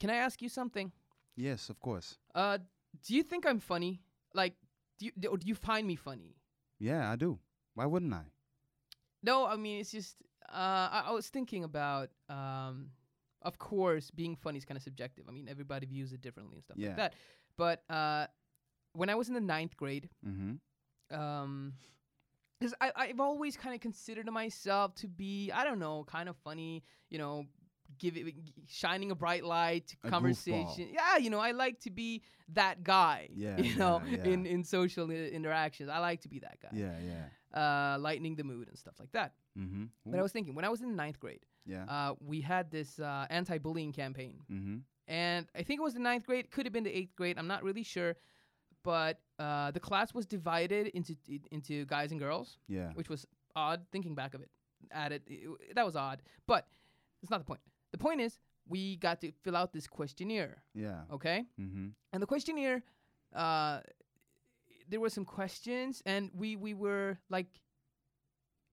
can I ask you something? Yes, of course. Uh, do you think I'm funny? Like, do you, or do you find me funny? Yeah, I do. Why wouldn't I? No, I mean it's just uh, I, I was thinking about um, of course being funny is kind of subjective. I mean everybody views it differently and stuff Yeah. like that. But uh, when I was in the ninth grade, Mm-hmm. um, because I I've always kind of considered myself to be I don't know kind of funny, you know. Give it, shining a bright light A conversation. goofball. Yeah, you know, I like to be that guy. Yeah, you know, yeah, yeah. in in social interactions, I like to be that guy. Yeah, yeah. Uh, lightening the mood and stuff like that. Mm-hmm. But I was thinking when I was in ninth grade, yeah. uh, we had this uh, anti-bullying campaign, mm-hmm. and I think it was the ninth grade. Could have been the eighth grade. I'm not really sure, but uh, the class was divided into into guys and girls, Yeah. which was odd. Thinking back of it, at it, it- that was odd. But it's not the point. The point is we got to fill out this questionnaire. Yeah. Okay, Mm-hmm. and the questionnaire, uh, there were some questions, and we we were like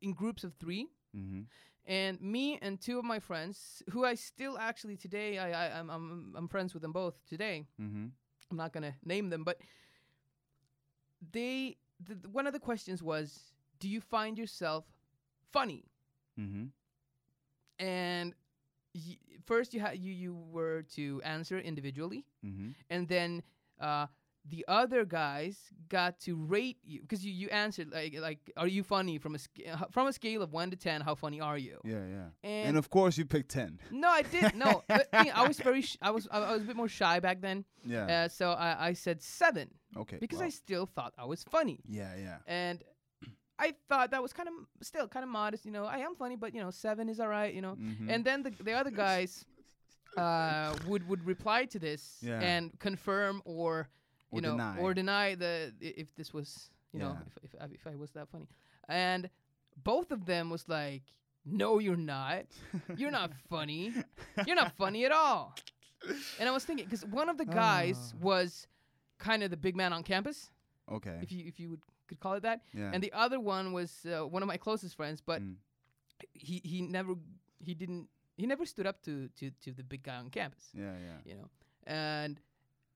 in groups of three Mm-hmm. and me and two of my friends who I still actually today I, I I'm, I'm I'm friends with them both today. Mm-hmm. I'm not gonna name them, but they the, the- one of the questions was, "Do you find yourself funny?" Mm-hmm. And y- first you had you you were to answer individually, Mm-hmm. and then uh, the other guys got to rate you because you, you answered like like Are you funny from a uh, from a scale of one to ten? How funny are you? Yeah, yeah. And, And of course you picked ten. No, I didn't. No, thing- I was very. Sh- I was. I I was a bit more shy back then. Yeah. Uh, so I, I said seven okay. because I still thought I was funny, Yeah, yeah. and I thought that was kind of still kind of modest. You know, I am funny, but you know, seven is alright. You know, Mm-hmm. and then the the other guys uh, would would reply to this Yeah. and confirm or you Or know deny. or deny the if this was you know if if I, if I was that funny, and both of them was like, no, you're not. You're not funny. You're not funny at all. And I was thinking because one of the guys Ah. was kind of the big man on campus, okay. if you if you would could call it that, yeah. and the other one was uh, one of my closest friends, but Mm. he he never he didn't he never stood up to to to the big guy on campus, yeah, yeah. you know, and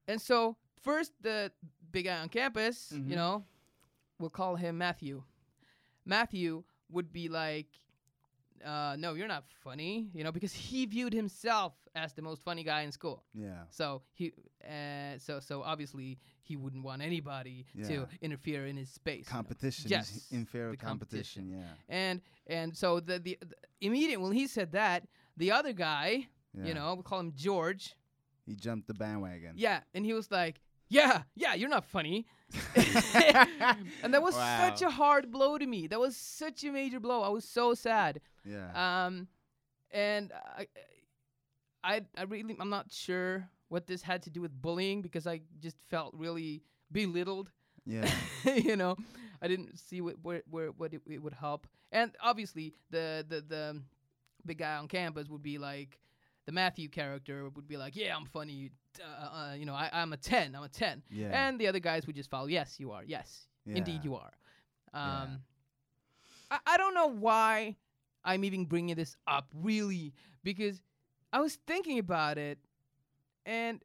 and so first the big guy on campus, Mhm. you know, we'll call him Matthew. Matthew would be like, uh, "No, you're not funny," you know, because he viewed himself as the most funny guy in school. Yeah. So he, uh, so so obviously he wouldn't want anybody Yeah. to interfere in his space. you know. Competition Yes, unfair the competition. Yeah. And and so the, the the immediate when he said that, the other guy, yeah. you know, we call him George. he jumped the bandwagon. Yeah, and he was like, "Yeah, yeah, you're not funny." and that was such a hard blow to me. That was such a major blow. I was so sad. Yeah. Um, and I, I, I really, I'm not sure what this had to do with bullying because I just felt really belittled. yeah. you know, I didn't see what where, where what it, it would help. And obviously, the the the big guy on campus would be like. The Matthew character would be like, "Yeah, I'm funny. Uh, uh, you know, I, I'm a ten. I'm a 10. Yeah. And the other guys would just follow. Yes, you are. Yes, indeed you are. Yeah. Um, I, I don't know why I'm even bringing this up, really, because I was thinking about it, and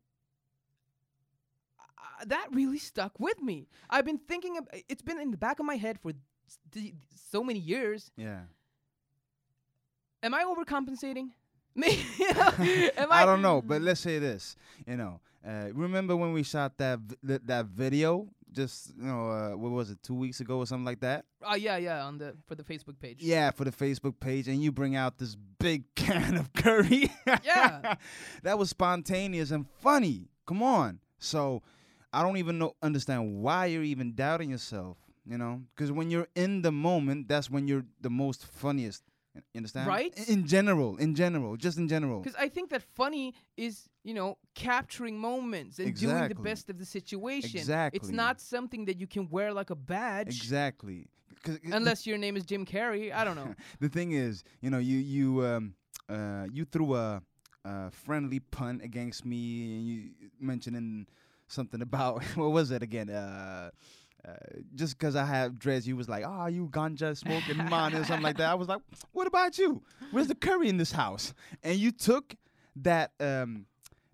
uh, that really stuck with me. I've been thinking, of, it's been in the back of my head for s- th- so many years. yeah. Am I overcompensating? Me? You know, am I don't know, but let's say this. You know, uh, remember when we shot that vi- that, video? Just you know, uh, what was it? Two weeks ago or something like that. Oh yeah, yeah, on the for the Facebook page. Yeah, for the Facebook page, and you bring out this big can of curry. Yeah. that was spontaneous and funny. Come on. So I don't even know understand why you're even doubting yourself. You know, because when you're in the moment, that's when you're the most funniest. You understand? Right? In- general, in general, just in general. Because I think that funny is, you know, capturing moments and doing the best of the situation. Exactly. It's not something that you can wear like a badge. Exactly. it- Unless your name is Jim Carrey. I don't know. the thing is, you know, you you um uh you threw a, a friendly pun against me, and you mentioning something about what was it again? Uh, uh, just because I have dreads, you was like, "Oh, you ganja smoking man" or something like that. I was like, "What about you? Where's the curry in this house?" And you took that um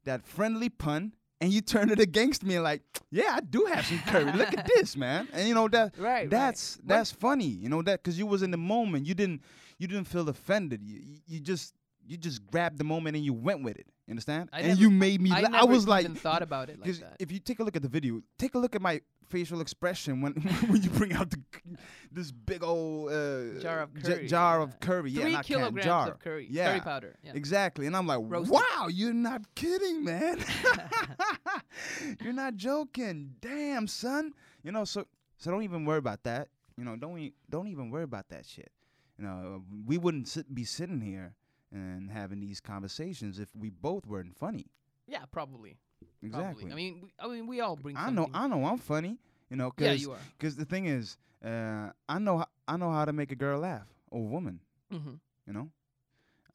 that friendly pun and you turned it against me and like, yeah, I do have some courage. Look at this, man. And you know that Right. that's right. that's funny. You know that because you was in the moment. You didn't you didn't feel offended. You you- just you just grabbed the moment and you went with it. You understand? I and never- you made me. I, la- I was like, thought about it like that. if you take a look at the video, take a look at my facial expression when when you bring out the c- this big old uh, Jar of j- curry, jar yeah. of curry. Yeah, Three not can, kilograms jar. of curry, Yeah. curry powder. Yeah. Exactly. And I'm like, Roasted. wow, you're not kidding, man. you're not joking. Damn, son. You know, so so don't even worry about that. You know, don't e- don't even worry about that shit. You know, we wouldn't sit, be sitting here and having these conversations if we both weren't funny. yeah, probably. Exactly. Probably. I mean, we, I mean, we all bring. I know. I know, I'm funny. You know, yeah, you are. Because the thing is, uh, I know, I know how to make a girl laugh or a woman. Mm-hmm. You know,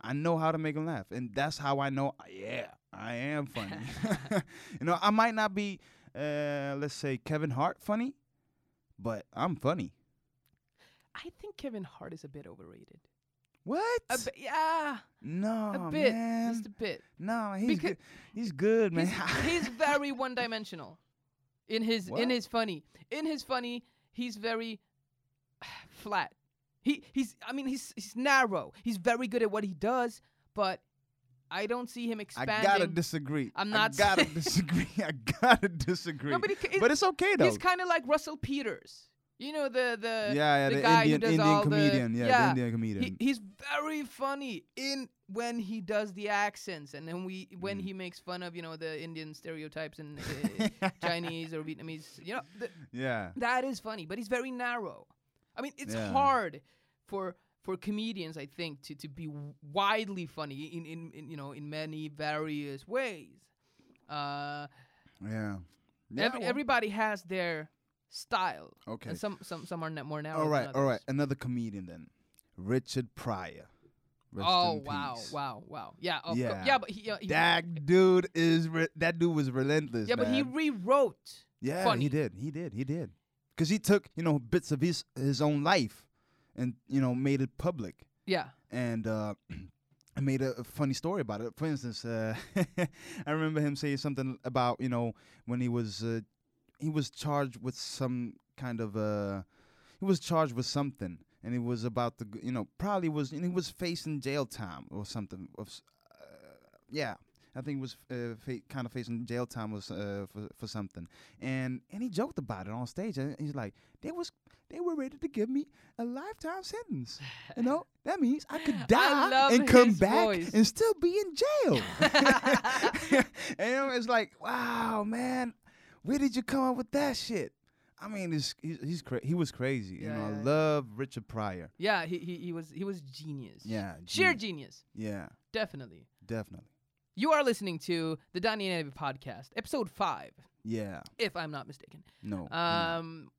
I know how to make them laugh, and that's how I know. Yeah, I am funny. you know, I might not be, uh, let's say Kevin Hart funny, but I'm funny. I think Kevin Hart is a bit overrated. What? A bit, yeah, no, a bit, man. just a bit. no, he's Becau- good. He's good, man. He's, he's very one-dimensional in his What? in his funny. In his funny, he's very flat. He he's I mean he's he's narrow. He's very good at what he does, but I don't see him expanding. I expanding. gotta disagree. I'm I not gotta saying- disagree. I gotta disagree. no, but, he, but it's okay though. he's kind of like Russell Peters. You know the the yeah, yeah, the the, guy who Indian does Indian all the- comedian. yeah, yeah, the Indian comedian. he, he's very funny in when he does the accents and then we when Mm. he makes fun of you know the Indian stereotypes and uh, Chinese or Vietnamese. You know th- yeah. that is funny, but he's very narrow. I mean, it's Yeah. hard for for comedians, I think, to to be widely funny in, in, in you know in many various ways. Uh, Yeah. Yeah, every, well, everybody has their style, okay. and some some some are na- more narrow. All right, all right. Another comedian then, Richard Pryor. Rest Oh wow, peace. wow, wow. Yeah, Yeah. course. Yeah, but he, uh, he That dude is re- that dude was relentless. yeah, but he rewrote. yeah, funny. he did, he did, he did. Cause he took you know bits of his his own life, and you know made it public, Yeah, and uh, I made a, a funny story about it. For instance, uh, I remember him saying something about you know when he was uh, he was charged with some kind of uh he was charged with something and it was about the g- you know probably was and he was facing jail time or something of uh, yeah I think he was uh, fa- kind of facing jail time was uh, for for something. And and he joked about it on stage and he's like they was they were ready to give me a lifetime sentence. You know that means I could die love and come back voice. and still be in jail. And it's like wow man where did you come up with that shit? I mean, he's he's cra- he was crazy. you know, yeah, I yeah. love Richard Pryor. yeah. He, he he was he was genius. Yeah, sheer genius, Yeah, definitely. definitely. You are listening to the Donnie and Eddie podcast, episode five, Yeah, if I'm not mistaken. no. no. Um,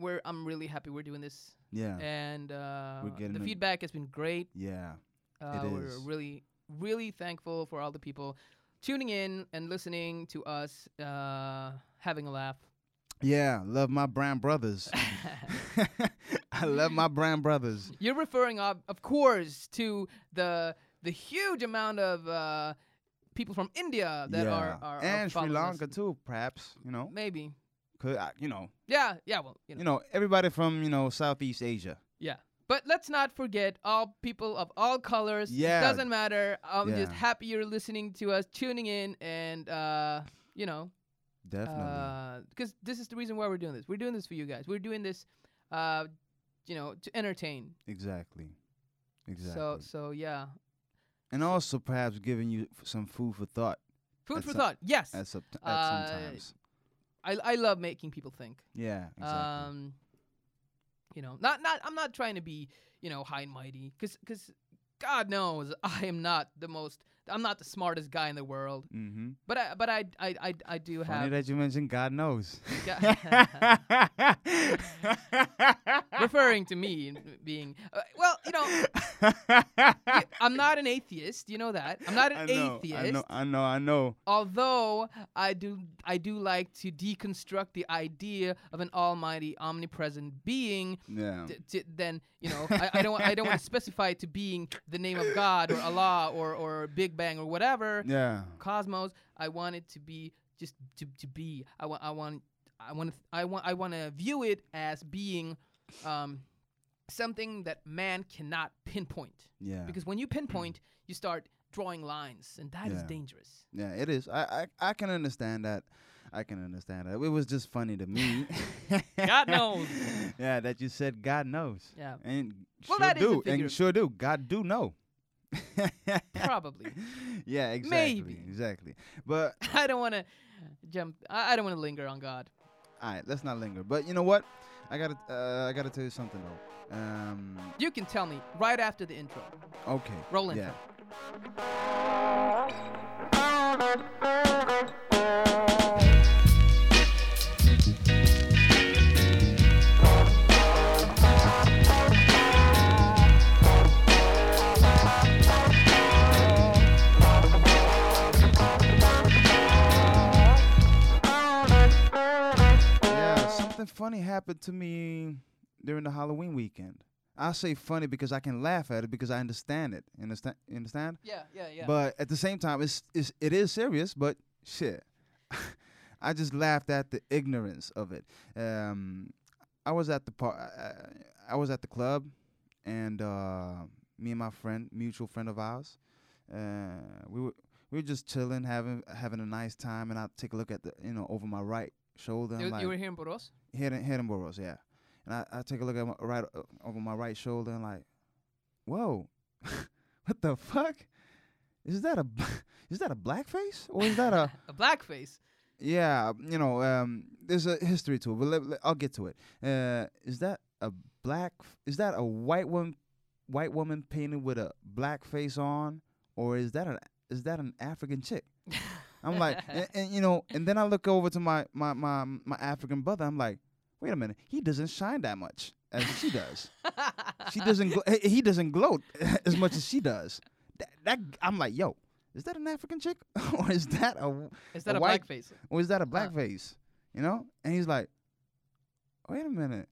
we're I'm really happy we're doing this, yeah, and uh, getting the feedback has been great. yeah, Uh, we're is. really really thankful for all the people tuning in and listening to us, uh, having a laugh. yeah. Love my Brown brothers. I love my Brown brothers. You're referring, of, of course, to the the huge amount of uh, people from India that yeah, are, are are and Sri following us. Lanka too, perhaps. You know, Maybe. 'Cause I, you know, Yeah, yeah, well, you know. you know, everybody from you know Southeast Asia. Yeah. But let's not forget all people of all colors. Yeah. It doesn't matter. I'm just happy you're listening to us, tuning in, and, uh, you know, Definitely. because this is the reason why we're doing this. We're doing this for you guys. We're doing this, uh, you know, to entertain. exactly. Exactly. So, so yeah. and also perhaps giving you f- some food for thought Food for some- thought. Yes. at, some, at Uh, sometimes. I, I love making people think. Yeah, exactly. Um, you know, not not I'm not trying to be you know high and mighty, cause cause God knows I am not the most. I'm not the smartest guy in the world, mm-hmm. but I but I I I, I do Funny have. that you mentioned God knows. referring to me being uh, well, you know, I'm not an atheist. You know that I'm not an I know, atheist. I know, I know, I know. Although I do, I do like to deconstruct the idea of an almighty, omnipresent being Yeah. t- t- then you know I, I don't I don't want to specify it to being the name of God or Allah or or Big Big Bang or whatever Yeah. cosmos. I want it to be just to, to be. I want I want I want I want I want to view it as being um, something that man cannot pinpoint. Yeah. Because when you pinpoint, you start drawing lines, and that is Yeah. dangerous. Yeah, it is. I, I I can understand that. I can understand that. It was just funny to me. God knows. yeah, that you said God knows. Yeah, And Well, sure is do. And sure do. God do know. Probably. Yeah, exactly. Maybe. Exactly. But I don't want to jump. I, I don't want to linger on God. all right, let's not linger. But you know what? I gotta uh, I gotta tell you something though. Um You can tell me right after the intro. okay. Roll intro. Yeah. Funny happened to me during the Halloween weekend. I say funny because I can laugh at it because I understand it. Understand? Understand? Yeah, yeah, yeah. But at the same time, it's, it's it is serious. But shit, I just laughed at the ignorance of it. Um, I was at the par- I, I was at the club, and uh, me and my friend, mutual friend of ours, uh, we were we were just chilling, having having a nice time, and I take a look at the you know over my right shoulder. you, like, you were here in Boros? Hidden Hidden Burrows, yeah. And I, I take a look at my right uh, over my right shoulder and like, whoa, what the fuck? Is that a b- is that a blackface or is that a a blackface. yeah? You know, um, there's a history to it, but let, let- I'll get to it. Uh, is that a black? Is that a white woman? White woman painted with a black face on, or is that an is that an African chick? I'm like, and, and you know, and then I look over to my my my my African brother. I'm like, wait a minute, he doesn't shine that much as she does. she doesn't. Gl- he- doesn't gloat as much as she does. That, that I'm like, yo, is that an African chick or is that a Is that a a, white- blackface? or is that a Huh. blackface? You know? And he's like, wait a minute.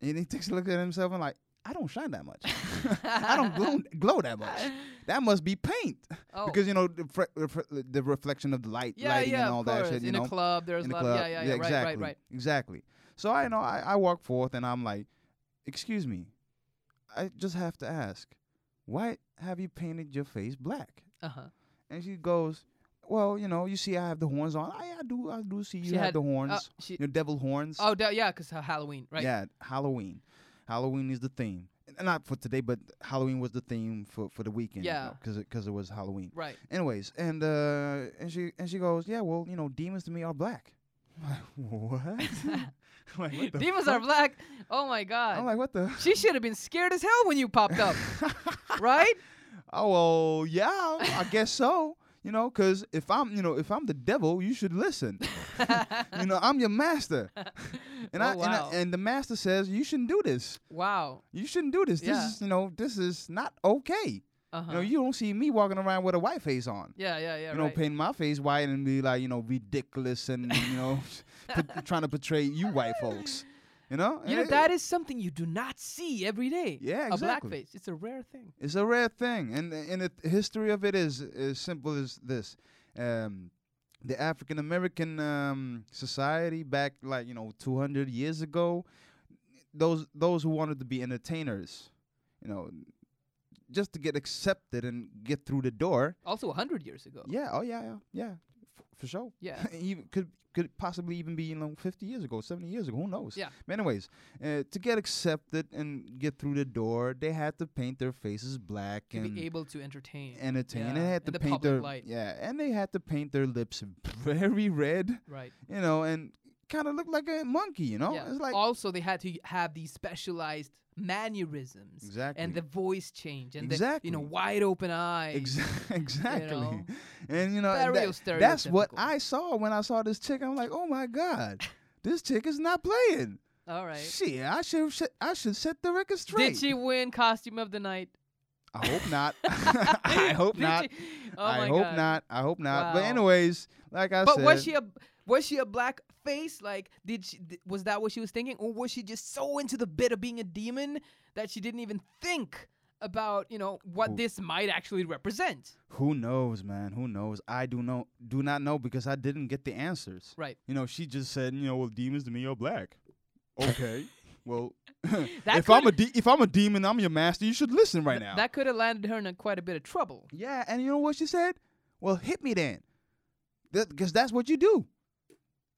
And he takes a look at himself and like, I don't shine that much. I don't glow, glow that much. That must be paint Oh. because you know the, fre- refre- the reflection of the light, yeah, lighting yeah, and all that shit. You in know, a club, there's in a club. Yeah, yeah, yeah. Right, exactly, right, right. exactly. So I know I, I walk forth and I'm like, excuse me, I just have to ask, why have you painted your face black? Uh huh. And she goes, well, you know, you see I have the horns on. I, I do, I do see you She have had- the horns, Uh, your devil horns. oh, da- yeah, 'cause uh, Halloween, right? Yeah, Halloween. Halloween is the theme. Not for today, but Halloween was the theme for, for the weekend. Yeah. because because it was Halloween. Right. Anyways, and uh, and she and she goes, yeah, well, you know, demons to me are black. I'm like, what? Like, what Demons are black. Oh my God. I'm like, what the? she should have been scared as hell when you popped up, right? oh well, yeah, I guess so. You know, because if I'm, you know, if I'm the devil, you should listen. you know, I'm your master, and Oh, I, and. I and the master says you shouldn't do this. wow. You shouldn't do this. This is, you know, this is not okay. Uh huh. You know, you don't see me walking around with a white face on. yeah, yeah, yeah. you know, right. painting my face white and be like, you know, ridiculous and you know, put, trying to portray you white folks. You know, You know it- that is something you do not see every day. Yeah, exactly. A blackface. It's a rare thing. It's a rare thing, and and the history of it is as simple as this: um, the African American um, society back, like you know, 200 years ago, those those who wanted to be entertainers, you know, just to get accepted and get through the door. Also, a hundred years ago. Yeah, oh yeah, yeah, yeah, for sure. Yeah. even could could possibly even be you know 50 years ago, 70 years ago, who knows? Yeah. But anyways, uh, to get accepted and get through the door, they had to paint their faces black To and be able to entertain. entertain. Yeah, They had to the paint public their light. yeah, and they had to paint their lips very red, right. you know, and kind of look like a monkey, you know. yeah. It's like also, they had to have these specialized mannerisms exactly and the voice change and the you know wide open eyes. Exa- exactly. know? And you know, that- that's what. I saw when I saw this chick. I'm like, oh my god, this chick is not playing. All right. Shit, I should I should set the record straight. Did she win costume of the night? I hope not. I hope Did not. she? Oh I hope God. not. I hope not. But anyways, like I But said, was she a was she a black face? Like, did she th- was that what she was thinking, or was she just so into the bit of being a demon that she didn't even think about you know what Who- this might actually represent. Who knows, man? Who knows? I do know do not know because I didn't get the answers. Right. You know, she just said, you know, well, demons to me are black. Okay. well, if I'm a de- if I'm a demon, I'm your master. You should listen right now. That could have landed her in a, quite a bit of trouble. yeah, and you know what she said? Well, hit me then, because that's what you do.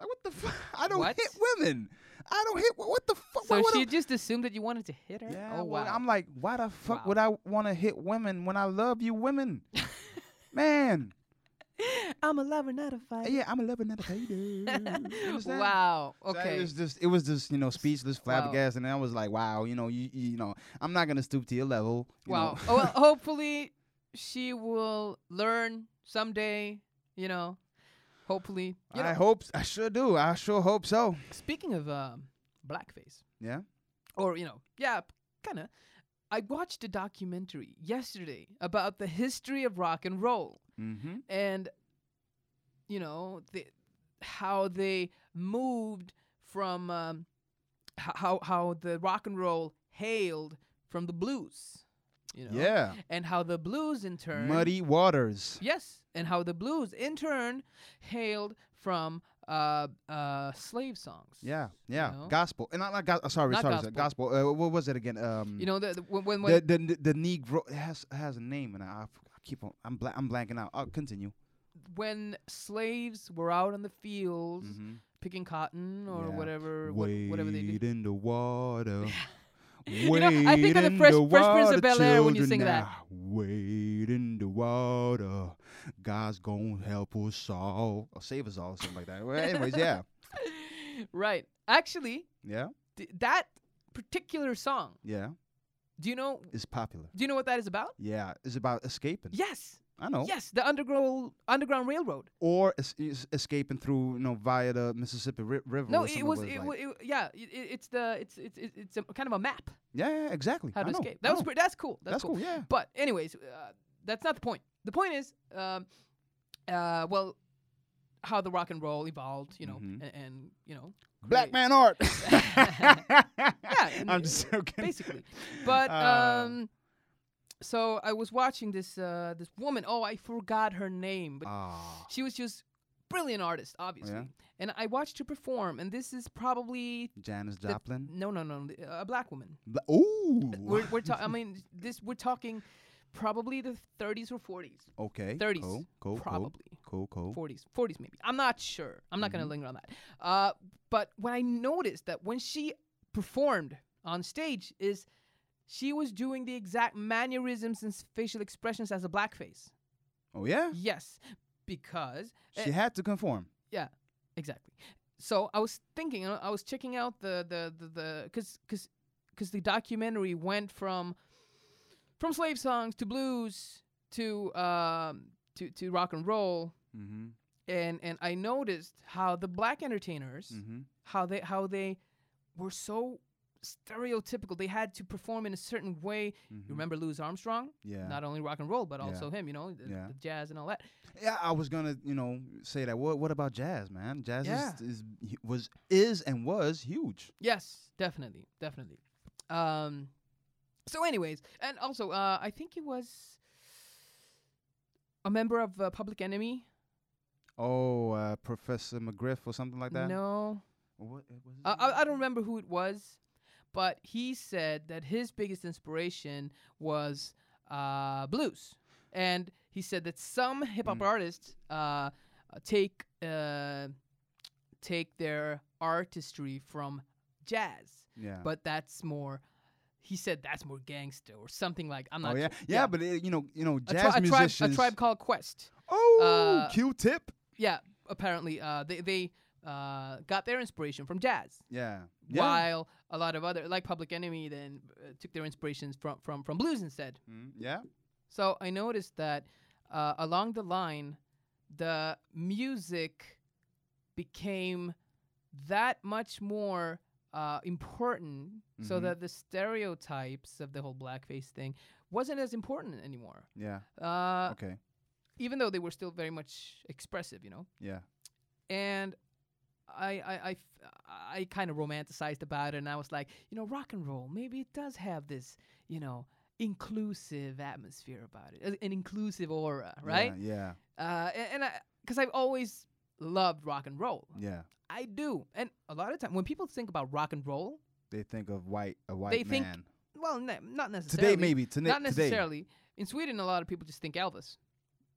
Like, what the fuck? I don't What? hit women. I don't hit. What the fuck? So why would she I- just assumed that you wanted to hit her. Yeah, oh well, wow. I'm like, why the fuck Wow. would I want to hit women when I love you, women? Man, I'm a lover, not a fighter. yeah, I'm a lover, not a hater. You understand? wow. So It was just, it was just, you know, speechless, Wow. flabbergasted, and I was like, wow, you know, you, you know, I'm not gonna stoop to your level. you Wow. know. oh, well, hopefully she will learn someday. You know. Hopefully. You I hope, I sure do. I sure hope so. Speaking of um, blackface, Yeah. or you know, yeah, kind of. I watched a documentary yesterday about the history of rock and roll. Mm-hmm. and you know the, how they moved from um, how how the rock and roll hailed from the blues you know Yeah. and how the blues in turn Muddy waters. yes and how the blues in turn hailed from uh uh slave songs Yeah. Yeah. know? Gospel. And not, not go- sorry, Not sorry, gospel. gospel. Uh, what was it again? Um, you know the, the when, when, the, the the Negro has has a name, and I, I keep on. I'm bla- I'm blanking out. I'll continue. when slaves were out on the fields Mm-hmm. picking cotton or Yeah. whatever what, whatever they do in the water. You know, I think of the Fresh- the Fresh Prince of Bel-Air when you sing that. now. Wade in the water. God's gonna help us all. Or save us all, or something like that. Well, anyways, yeah. right actually Yeah. th- that particular song Yeah. do you know Is popular. do you know what that is about Yeah. It's about escaping. yes I know. yes the underground underground railroad Or es- es- escaping through, you know, via the Mississippi ri- River. no it was it, like- wa- it, yeah it, it- it's the it's it's it's, a, kind of a map yeah, yeah, exactly. how I to know, escape I that was pre- that's cool that's, That's cool. cool. Yeah. but anyways uh, that's not the point the point is um uh well how the rock and roll evolved you know Mhm. and, and you know Black man art. and, I'm just joking. basically. But Uh, um, so I was watching this uh this woman. Oh, I forgot her name, but Ah. she was just brilliant artist, obviously. Yeah. And I watched her perform, and this is probably Janis the- Joplin. no, no, no, a black woman. Bla- Ooh. We're we're talking. I mean, this we're talking probably the 30s or 40s, okay. 30s, Cool. Cool. probably. Cool. Cool. 40s, 40s maybe. I'm not sure. I'm not gonna Mhm. linger on that. Uh, but when I noticed that when she performed on stage, is she was doing the exact mannerisms and facial expressions as a blackface. Oh yeah. Yes, because She eh, had to conform. Yeah, exactly. So I was thinking, I was checking out the the the the because because because the documentary went from from slave songs to blues to um to to rock and roll Mm-hmm. and and I noticed how the black entertainers Mm-hmm. how they how they were so stereotypical they had to perform in a certain way you remember Louis Armstrong Mm-hmm. Yeah. not only rock and roll but Yeah. also him you know the, Yeah. the jazz and all that Yeah, I was gonna, you know, say that. What What about jazz, man? Jazz Yeah. is, is was is and was huge. yes definitely definitely um so anyways and also uh I think he was a member of uh, Public Enemy Oh, uh, Professor McGriff or something like that. no Or What, uh, was his I. I I don't remember who it was, but he said that his biggest inspiration was uh, blues, and he said that some hip hop Mm. artists uh, uh, take uh, take their artistry from jazz, Yeah. but that's more. He said that's more gangster or something like. I'm oh not. yeah, sure. yeah, but it, you know, you know, a, jazz tri- a tribe, musicians. a tribe called Quest. Oh, uh, Q-Tip. Yeah, apparently uh, they they uh, got their inspiration from jazz. Yeah. yeah. while a lot of other like Public Enemy then uh, took their inspirations from from from blues instead. Mm, yeah. So I noticed that uh, along the line, the music became that much more uh, important, so Mhm. that the stereotypes of the whole blackface thing wasn't as important anymore. Yeah. Uh, Okay. Even though they were still very much expressive, you know. Yeah. and I I I, f- I kind of romanticized about it, and I was like, you know, rock and roll, maybe it does have this, you know, inclusive atmosphere about it, an inclusive aura, right? Yeah. Uh, a- and I, because I've always loved rock and roll, Yeah. I do. And a lot of time when people think about rock and roll, They think of white a white They think well, ne- not necessarily. Today maybe. Today. Not Today. necessarily. In Sweden, a lot of people just think Elvis.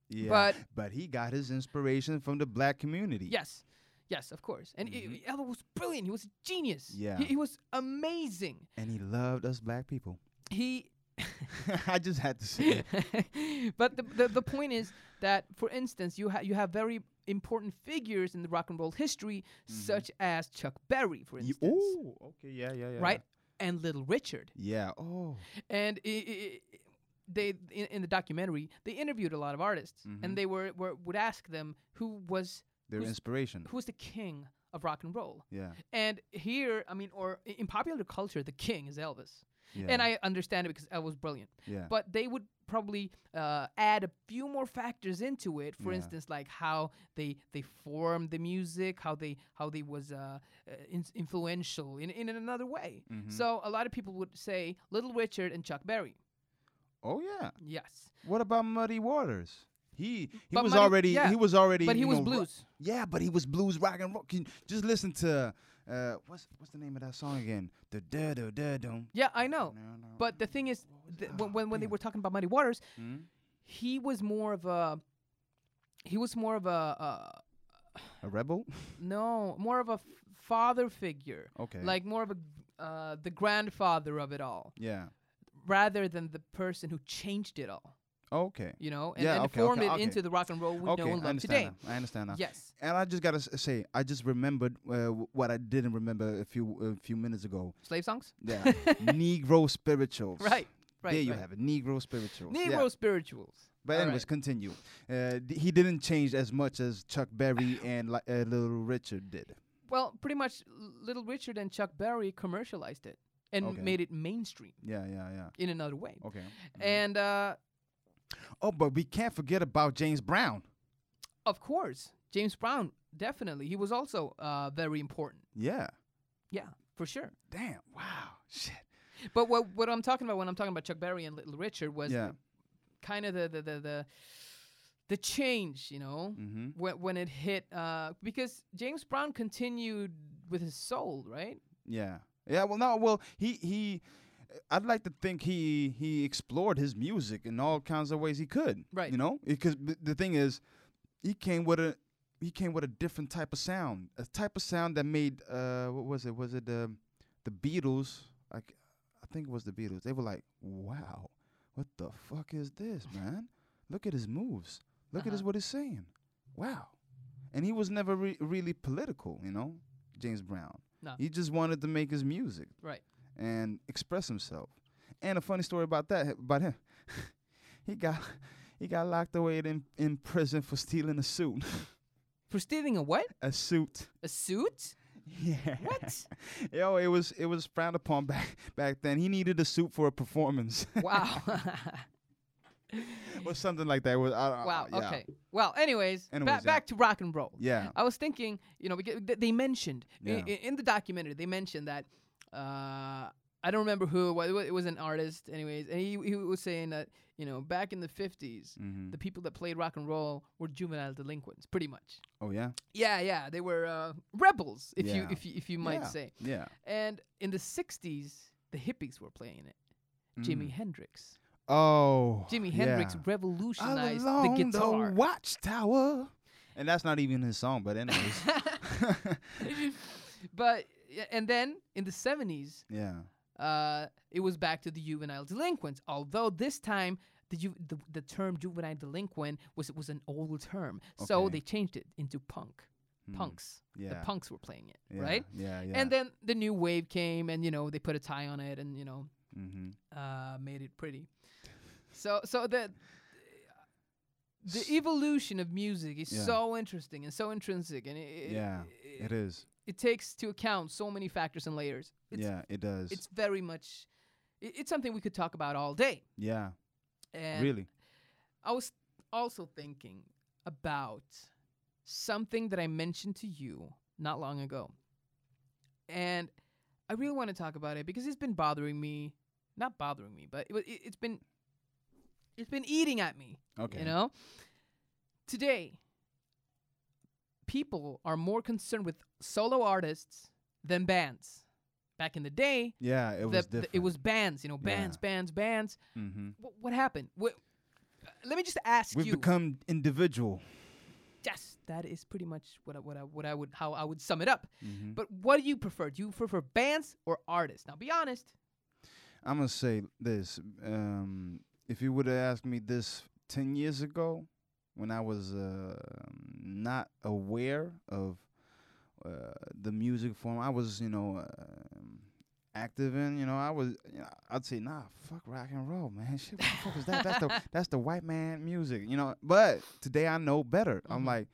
Yeah. But but he got his inspiration from the black community. yes, yes, of course. And Mhm. i- Elvis was brilliant. He was a genius. Yeah. he, he was amazing. And he loved us black people. He. I just had to say it. but the, the the point is that, for instance, you have you have very important figures in the rock and roll history, such as Chuck Berry, for instance, oh, okay, yeah, yeah, yeah. right, and Little Richard. Yeah. Oh. And i i they in, in the documentary they interviewed a lot of artists, Mhm. and they were, were would ask them who was Their Who's- inspiration. Who's the king of rock and roll. Yeah. And here, I mean, or in popular culture, the king is Elvis, Yeah. and I understand it because Elvis was brilliant. Yeah. But they would probably uh, add a few more factors into it. For Yeah. instance, like how they they formed the music, how they how they was uh, uh, in- influential in in another way. Mhm. So a lot of people would say Little Richard and Chuck Berry. oh yeah. Yes, What about Muddy Waters? He he But was already yeah, he was already but he was know, blues. Yeah, but he was blues rock and roll. Can just listen to uh what's what's the name of that song again? The da da da dum. Yeah, I know. No, no. But the thing is, What was th- it? when Oh, when, when they were talking about Muddy Waters, Hmm? he was more of a he was more of a uh, a rebel? no more of a f- father figure Okay. like more of a uh, the grandfather of it all yeah. rather than the person who changed it all Okay. you know and, Yeah, and okay, formed okay, it okay. into the rock and roll we know and love understand today now. I understand now. yes And I just gotta s- say, I just remembered uh, what I didn't remember a few a few minutes ago. slave songs Yeah, Negro spirituals. right right there you right. have it, Negro spirituals. negro Yeah. spirituals But All anyways, right. continue. Uh, d- he didn't change as much as Chuck Berry and li- uh, Little Richard did. well pretty much little richard and chuck berry commercialized it and Okay. made it mainstream Yeah, yeah, yeah. in another way Okay. and uh Oh, but we can't forget about James Brown. Of course, James Brown definitely. He was also uh, very important. Yeah. Yeah, for sure. Damn. Wow. Shit. But what what I'm talking about when I'm talking about Chuck Berry and Little Richard was Yeah. kind of the the the the, the change, you know, Mm-hmm. when when it hit uh, because James Brown continued with his soul, right? Yeah. Yeah. Well, no. Well, he he. I'd like to think he he explored his music in all kinds of ways he could. Right. You know, because the thing is, he came with a he came with a different type of sound, a type of sound that made uh what was it? Was it um, the Beatles? Like I think it was the Beatles. They were like, wow, what the fuck is this, man? Look at his moves. Look at his Uh-huh. what he's saying. Wow. And he was never re- really political, you know, James Brown. No. He just wanted to make his music Right. And express himself. And a funny story about that about him. he got he got locked away in in prison for stealing a suit. For stealing a what? a suit. A suit? Yeah. What? Yo, it was it was frowned upon back back then. He needed a suit for a performance wow. or something like that. Was I, I- wow. yeah. Okay. Well, anyways, ba- Anyways, yeah. back to rock and roll. Yeah. I was thinking, you know, because th- they mentioned Yeah. i- in the documentary, they mentioned that uh, I don't remember who it was. It wa- It was an artist, anyways, and he he was saying that you know back in the 50s, hmm the people that played rock and roll were juvenile delinquents, pretty much. Oh yeah. Yeah, yeah, they were uh, rebels, if you if you if you might Yeah. say. Yeah. And in the 60s, the hippies were playing it. Jimi Mm. Hendrix. Oh. Jimi yeah. Hendrix All revolutionized along the guitar. watchtower. And that's not even his song, but anyways. but yeah, and then in the 70s, yeah. uh, it was back to the juvenile delinquents. Although this time the ju- the, the term juvenile delinquent was it was an old term, so they changed it into punk. Hmm. Punks. Yeah. The punks were playing it, yeah. right? Yeah. Yeah. And then the new wave came, and you know they put a tie on it, and you know mm-hmm. uh, made it pretty. So so the the evolution of music is Yeah. so interesting and so intrinsic, and it, Yeah, it, It is. It takes to account so many factors and layers. It's, yeah, it does. it's very much. It, it's something we could talk about all day. yeah. And really. I was also thinking about something that I mentioned to you not long ago. And I really want to talk about it because it's been bothering me not bothering me, but it, it, it's been it's been eating at me. Okay. You know, today people are more concerned with solo artists than bands. Back in the day, Yeah, it the- was the- it was bands. You know, bands, Yeah. bands, bands. Mm-hmm. Wh- what happened? Let me just ask you. We've become individual. yes, that is pretty much what I, what I, what I would how I would sum it up. Mm-hmm. But what do you prefer? Do you prefer bands or artists? Now, be honest. I'm gonna say this. Um, if you would have asked me this ten years ago, when I was uh, not aware of uh, the music form, I was, you know, um, active in. You know, I was. You know, I'd say, nah, fuck rock and roll, man. Shit, what the fuck is that? That's the that's the white man music. You know. But today I know better. I'm Mhm. like,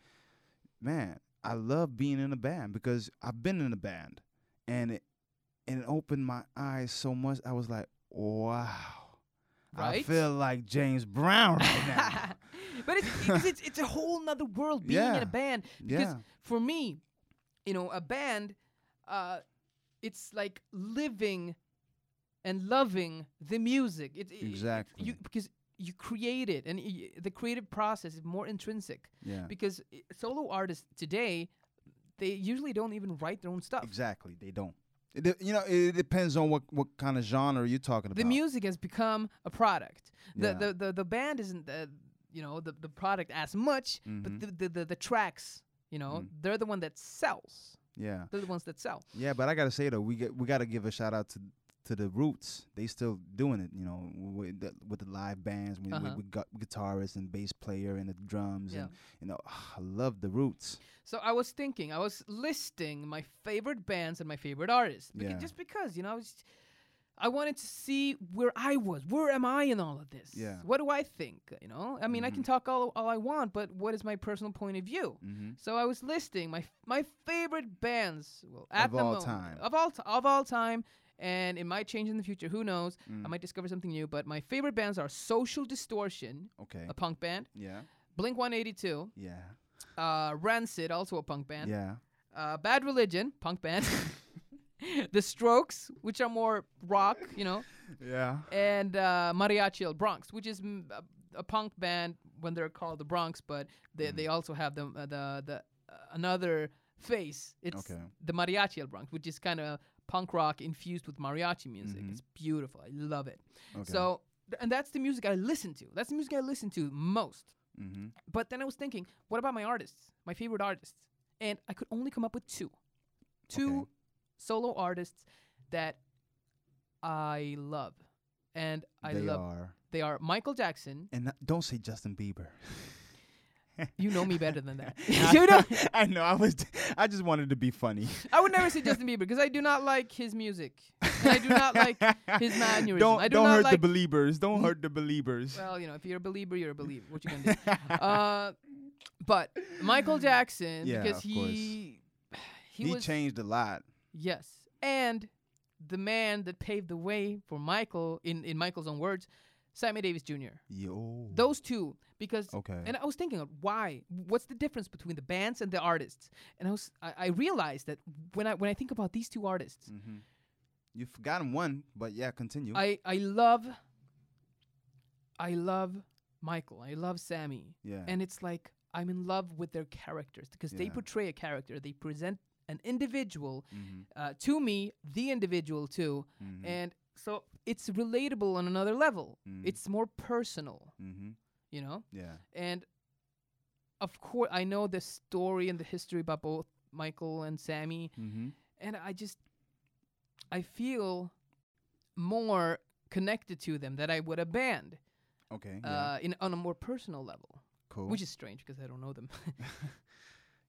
man, I love being in a band because I've been in a band, and it and it opened my eyes so much. I was like, wow. I feel like James Brown right now. but it's, it's it's it's a whole nother world being in a band. Because yeah. for me, you know, a band, uh, it's like living and loving the music. It, it- Exactly. You because you create it, and y- the creative process is more intrinsic. Yeah. Because solo artists today, they usually don't even write their own stuff. Exactly. They don't. It, de- you know, it depends on what what kind of genre you're talking about. The music has become a product. The Yeah. the, the the band isn't the you know the, the product as much, Mhm. but the, the, the the tracks, you know, Mm. they're the one that sells. Yeah. They're the ones that sell. Yeah, but I gotta say though, we get we gotta give a shout out to to the roots. They still doing it, you know, with the, with the live bands, with, Uh-huh. with, with gu- guitarists and bass player and the drums, Yeah. and you know, I love the roots. So I was thinking, I was listing my favorite bands and my favorite artists. Beca- Yeah. Just because, you know, I, was, I wanted to see where I was. Where am I in all of this? Yeah. What do I think? You know, I mean, I can Mhm. talk all, all I want, but what is my personal point of view? Mm-hmm. So I was listing my my favorite bands well, at Of the all moment, time. of all t- of all time, and it might change in the future. Who knows? Mm. I might discover something new. But my favorite bands are Social Distortion, Okay. a punk band, Yeah. Blink 182, Yeah. uh, Rancid, also a punk band, Yeah. uh, Bad Religion, punk band, The Strokes, which are more rock, you know, Yeah. and uh, Mariachi El Bronx, which is mm, a, a punk band when they're called the Bronx, but they, Mm. they also have the uh, the the uh, another face. It's Okay. the Mariachi El Bronx, which is kind of punk rock infused with mariachi music. Mhm. It's beautiful. I love it. Okay. So, th- and that's the music I listen to. That's the music I listen to most. Mm-hmm. But then I was thinking, what about my artists? My favorite artists? And I could only come up with two. Two Okay. Solo artists that I love. And I they love are. they are Michael Jackson. And not- don't say Justin Bieber. You know me better than that. you know, I know. I was. I just wanted to be funny. I would never say Justin Bieber because I do not like his music. And I do not like his mannerism. Don't I do don't hurt like the believers. Don't hurt the believers. Well, you know, if you're a believer, you're a believer. What you gonna do? uh, but Michael Jackson, Yeah, because he, he he was changed a lot. Yes, and the man that paved the way for Michael, in in Michael's own words, Sammy Davis Jr. Yo. Those two, because Okay. and I was thinking, why? What's the difference between the bands and the artists? And I was, I, I realized that when I when I think about these two artists, mm-hmm. You've forgotten one, but yeah, continue. I I love, I love Michael. I love Sammy. yeah. and it's like I'm in love with their characters because they portray a character. They present an individual mm-hmm. uh, to me, the individual too, Mm-hmm. and so it's relatable on another level. Mhm. It's more personal, mm-hmm. you know. Yeah. And of course, I know the story and the history about both Michael and Sammy, Mm-hmm. and I just I feel more connected to them that I would a band Okay. Yeah. uh, in on a more personal level, cool. which is strange because I don't know them.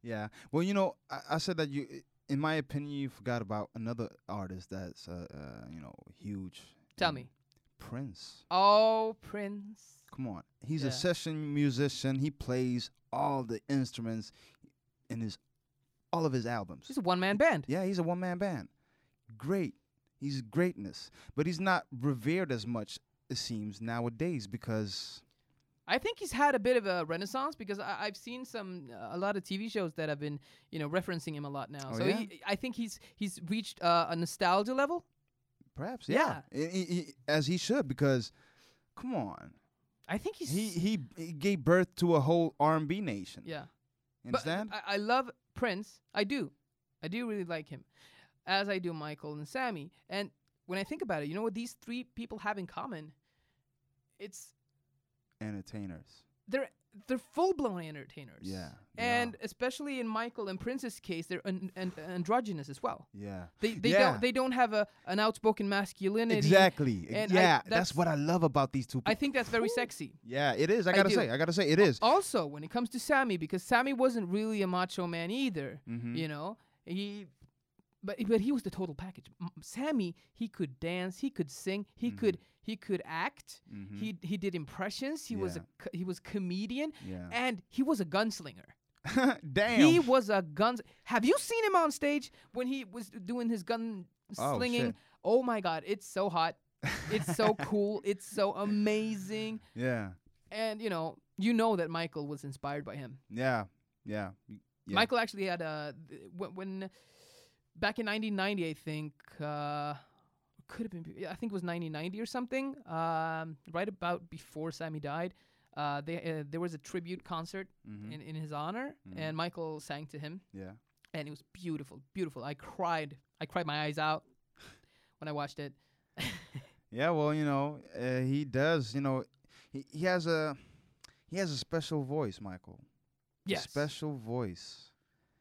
yeah. Well, you know, I, I said that you, in my opinion, you forgot about another artist that's, uh, uh you know, huge. Tell me. Prince. Oh, Prince. Come on. He's Yeah. a session musician. He plays all the instruments in his all of his albums. He's a one man band. Yeah, he's a one man band. Great. He's greatness. But he's not revered as much, it seems, nowadays because I think he's had a bit of a renaissance because I, I've seen some uh, a lot of TV shows that have been you know referencing him a lot now. Oh, so yeah? he, I think he's he's reached uh, a nostalgia level. Perhaps, yeah, I- I- I- as he should because, come on, I think he's he, he he gave birth to a whole R&B nation. yeah. You understand? I, I love Prince. I do. I do really like him, as I do Michael and Sammy. And when I think about it, you know what these three people have in common? It's Entertainers. they're they're full blown entertainers. Yeah. And are. especially in Michael and Prince's case, they're an, an, androgynous as well. yeah. They they Yeah. don't they don't have a an outspoken masculinity. Exactly. Ex- and I- yeah, that's- that's, what I love about these two people. I think that's very sexy. yeah, it is. I I gotta do. say, I gotta say, it is. Also, when it comes to Sammy, because Sammy wasn't really a macho man either. Mhm. You know, he, but but he was the total package. Sammy, he could dance, he could sing, he Mhm. could he could act. Mhm. He he did impressions. He was a he was comedian, yeah. and he was a gunslinger. Damn. He was a guns. Have you seen him on stage when he was doing his gun Oh, slinging? shit. Oh my God, it's so hot. It's so cool. It's so amazing. yeah. And you know, you know that Michael was inspired by him. Yeah. Yeah. yeah. Michael actually had a when, when back in 1990, I think uh, could have been. I think it was 1990 or something. Um, right about before Sammy died, uh, they, uh, there was a tribute concert Mhm. in, in his honor, Mhm. and Michael sang to him, yeah. and it was beautiful, beautiful. I cried. I cried my eyes out when I watched it. Yeah, well, you know, uh, he does. You know, he, he has a he has a special voice, Michael. Yes, Special voice.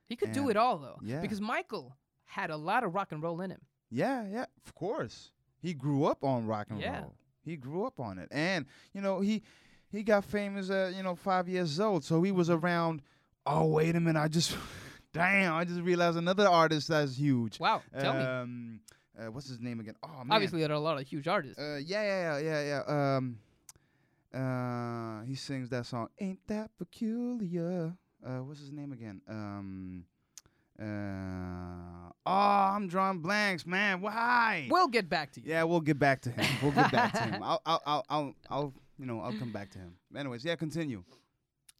he could do it all though. yeah. because Michael had a lot of rock and roll in him. Yeah, yeah, of course. He grew up on rock and Yeah. roll. He grew up on it, and you know he he got famous at you know five years old, so he was around. Oh wait a minute! I just damn, I just realized another artist that's huge. Wow, tell me. um, Uh, what's his name again? Oh man. Obviously, there are a lot of huge artists. Uh, yeah, yeah, yeah, yeah, yeah. Um, uh, he sings that song. Ain't that peculiar? Uh, what's his name again? Um, uh, oh, I'm drawing blanks, man. Why? we'll get back to you. yeah, we'll get back to him. We'll get back to him. I'll, I'll, I'll, I'll, I'll, you know, I'll come back to him. Anyways, yeah, continue.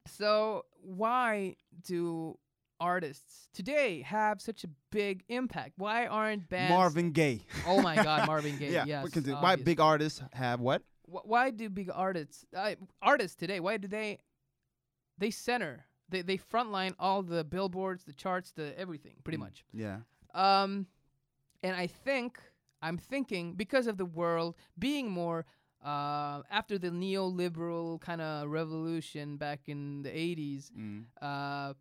So why do artists today have such a big impact? Why aren't bands? Marvin Gaye. Oh my God, Marvin Gaye. yeah, yes. Why big artists have what? Why do big artists, uh, artists today? Why do they? They center. They they frontline all the billboards, the charts, the everything, pretty Mm, much. Yeah. Um, and I think I'm thinking because of the world being more uh, after the neoliberal kind of revolution back in the 80s, Mm. uh,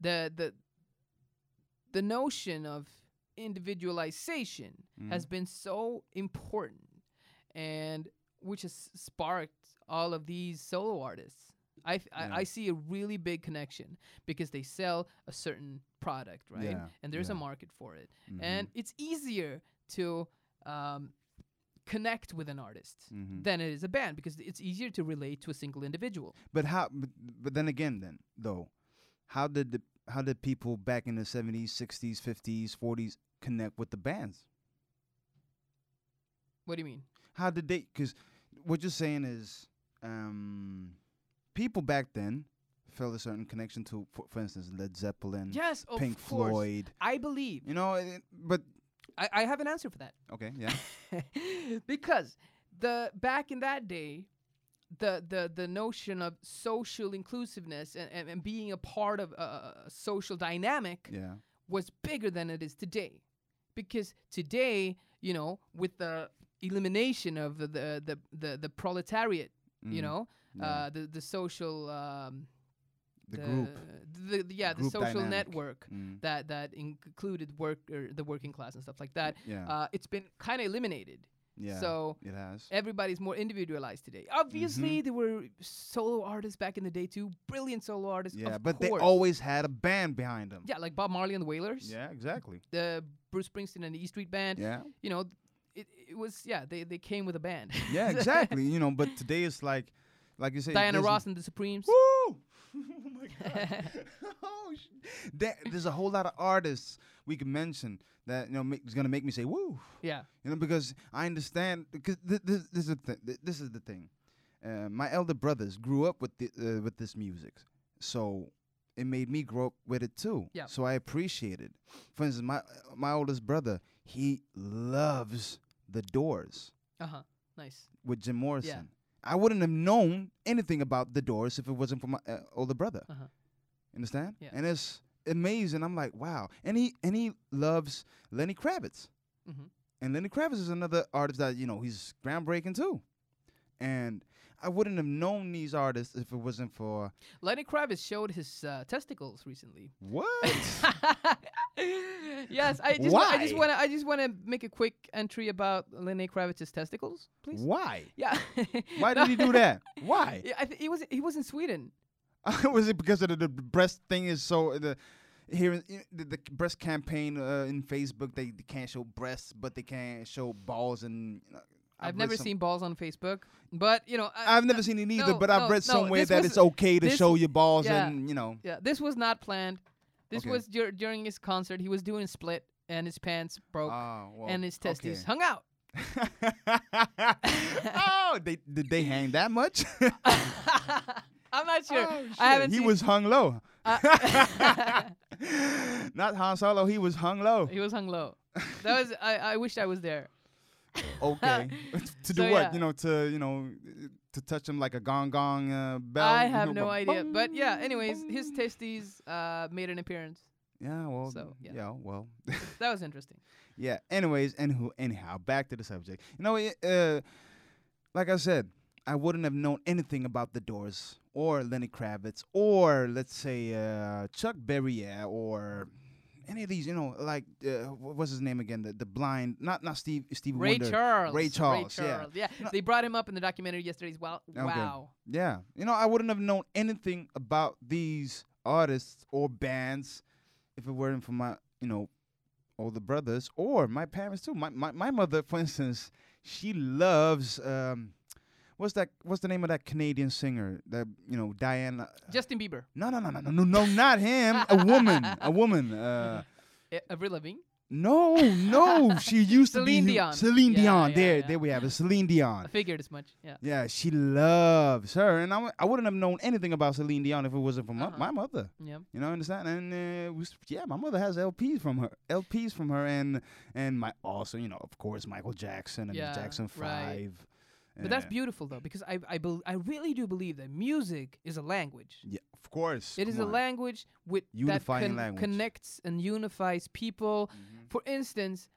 the the the notion of individualization has Mhm. been so important, and which has sparked all of these solo artists. I, Yeah. I I see a really big connection because they sell a certain product, right? Yeah, And there's a market for it, Mhm. and it's easier to um, connect with an artist Mhm. than it is a band because it's easier to relate to a single individual. But how? But, but then again, then though, how did the how did people back in the seventies, sixties, fifties, forties connect with the bands? What do you mean? How did they? Because what you're saying is, um, people back then felt a certain connection to, for, for instance, Led Zeppelin, Yes, Pink course. Floyd. I believe. You know, it, but I, I have an answer for that. okay, yeah, because the back in that day, the the the notion of social inclusiveness and, and, and being a part of a, a social dynamic yeah, was bigger than it is today. Because today, you know, with the elimination of the the the, the, the proletariat, you Mm, know, yeah. uh, the the social um, the, group, the, the yeah the social dynamic. network mm, that that included work or the working class and stuff like that. yeah, Uh, it's been kind of eliminated. yeah, So it has. everybody's more individualized today. Obviously, Mm-hmm. there were solo artists back in the day too, brilliant solo artists. Yeah, but they always had a band behind them. yeah, like Bob Marley and the Wailers, Yeah, exactly. the Bruce Springsteen and the E Street Band. Yeah, You know, it, it was yeah they they came with a band. yeah, exactly. you know, but today it's like, like you say, Diana Ross and the Supremes. Woo! oh my god! oh, sh- there, there's a whole lot of artists we can mention that you know make, is gonna make me say woo. Yeah, You know, because I understand. Because th- this, this is the th- th- this is the thing. Uh, my elder brothers grew up with the, uh, with this music, so it made me grow up with it too. Yeah. So I appreciate it. For instance, my my oldest brother, he loves The Doors Uh huh. Nice. with Jim Morrison. I wouldn't have known anything about The Doors if it wasn't for my uh, older brother. Uh huh. Understand? Yeah. And it's amazing. I'm like, wow. And he and he loves Lenny Kravitz. hmm And Lenny Kravitz is another artist that you know he's groundbreaking too. And I wouldn't have known these artists if it wasn't for Lenny Kravitz showed his uh, testicles recently. what? yes, I just wa- I just Why? want to I just want to make a quick entry about Lenny Kravitz's testicles, please. Why? Yeah. Why did he do that? Why? Yeah, I th- he was he was in Sweden. was it because of the, the breast thing is so the here in- in the, the breast campaign uh, in Facebook they, they can't show breasts but they can show balls and uh, I've, read never some- seen balls on Facebook, but you know, I, I've never seen it either, no, but I've no, read somewhere this that was- it's okay to this- show your balls yeah. and you know. yeah, this was not planned. This Okay. was dur- during his concert. He was doing a split, and his pants broke, Oh, well, and his testes okay. hung out. oh, they did they hang that much? I'm not sure. Oh. I haven't He was hung low. Uh, Not Han Solo. He was hung low. he was hung low. That was. I. I wished I was there. Okay. to do So, what? yeah. You know, to you know, to touch him like a gong gong uh, bell. I you have know, no idea. But yeah. Anyways, his testes uh, made an appearance. Yeah. Well. So, yeah. yeah. Well. That was interesting. yeah. Anyways, anywho, anyhow, back to the subject. You know, uh, like I said, I wouldn't have known anything about the Doors or Lenny Kravitz or let's say uh, Chuck Berry or any of these. You know, like uh, what was his name again? The the blind, not not Steve Steve Ray Wonder. Charles. Ray Charles, yeah. Charles. Yeah. No. They brought him up in the documentary yesterday as well. Okay. Wow. Yeah. You know, I wouldn't have known anything about these artists or bands if it weren't for my, you know, older brothers or my parents too. My my, my mother, for instance, she loves um what's that what's the name of that Canadian singer? That you know, Diana Justin Bieber. No no no no no no no not him. A woman. A woman. Uh Uh, Avril Lavigne. no, no. She used to Celine be Dion. Celine Yeah, Dion. yeah, there, yeah. there we have it. Celine Dion. I figured as much. Yeah. Yeah, she loves her, and I, w- I wouldn't have known anything about Celine Dion if it wasn't for my, Uh-huh. my mother. Yeah. You know, understand? And uh, was, yeah, my mother has LPs from her, LPs from her, and and my also, you know, of course, Michael Jackson and Jackson right. But that's Uh, beautiful though, because I I bel I really do believe that music is a language. Yeah, of course. It is come a on. language with Unifying that con- language. connects and unifies people. Mhm. For instance,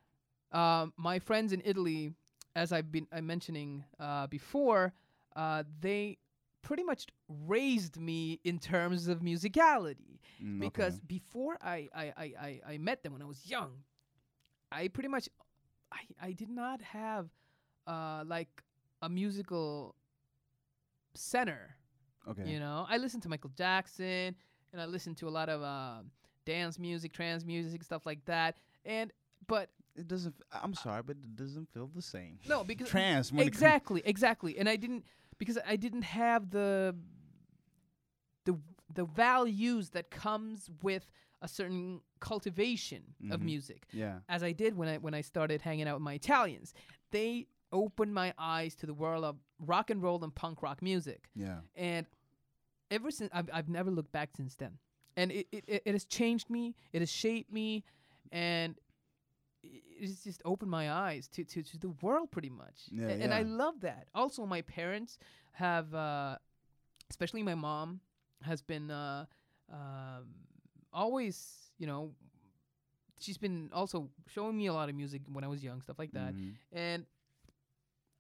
um, my friends in Italy, as I've been I'm mentioning uh, before, uh, they pretty much raised me in terms of musicality. Mm, because okay. before I, I, I, I, I met them when I was young, I pretty much I, I did not have uh, like a musical center. okay, You know, I listen to Michael Jackson and I listen to a lot of uh, dance music, trance music, stuff like that. And but it doesn't. f- I'm sorry, but it doesn't feel the same. no, because Trance exactly, exactly. And I didn't because I didn't have the the the values that comes with a certain cultivation of Mhm. music yeah. as I did when I when I started hanging out with my Italians. They opened my eyes to the world of rock and roll and punk rock music. Yeah. And ever since I've I've never looked back since then. And it it, it, has changed me, it has shaped me and it it has just opened my eyes to, to, to the world pretty much. Yeah, A- and I love that. Also my parents have uh especially my mom has been uh um always, you know, she's been also showing me a lot of music when I was young, stuff like that. Mhm. And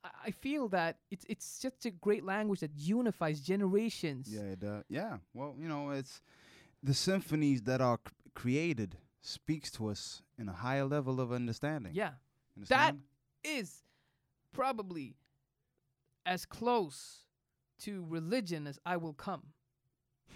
I- I feel that it's it's such a great language that unifies generations. Yeah, it, uh, yeah. Well, you know, it's the symphonies that are c- created speaks to us in a higher level of understanding. Yeah. Understand? Is probably as close to religion as I will come.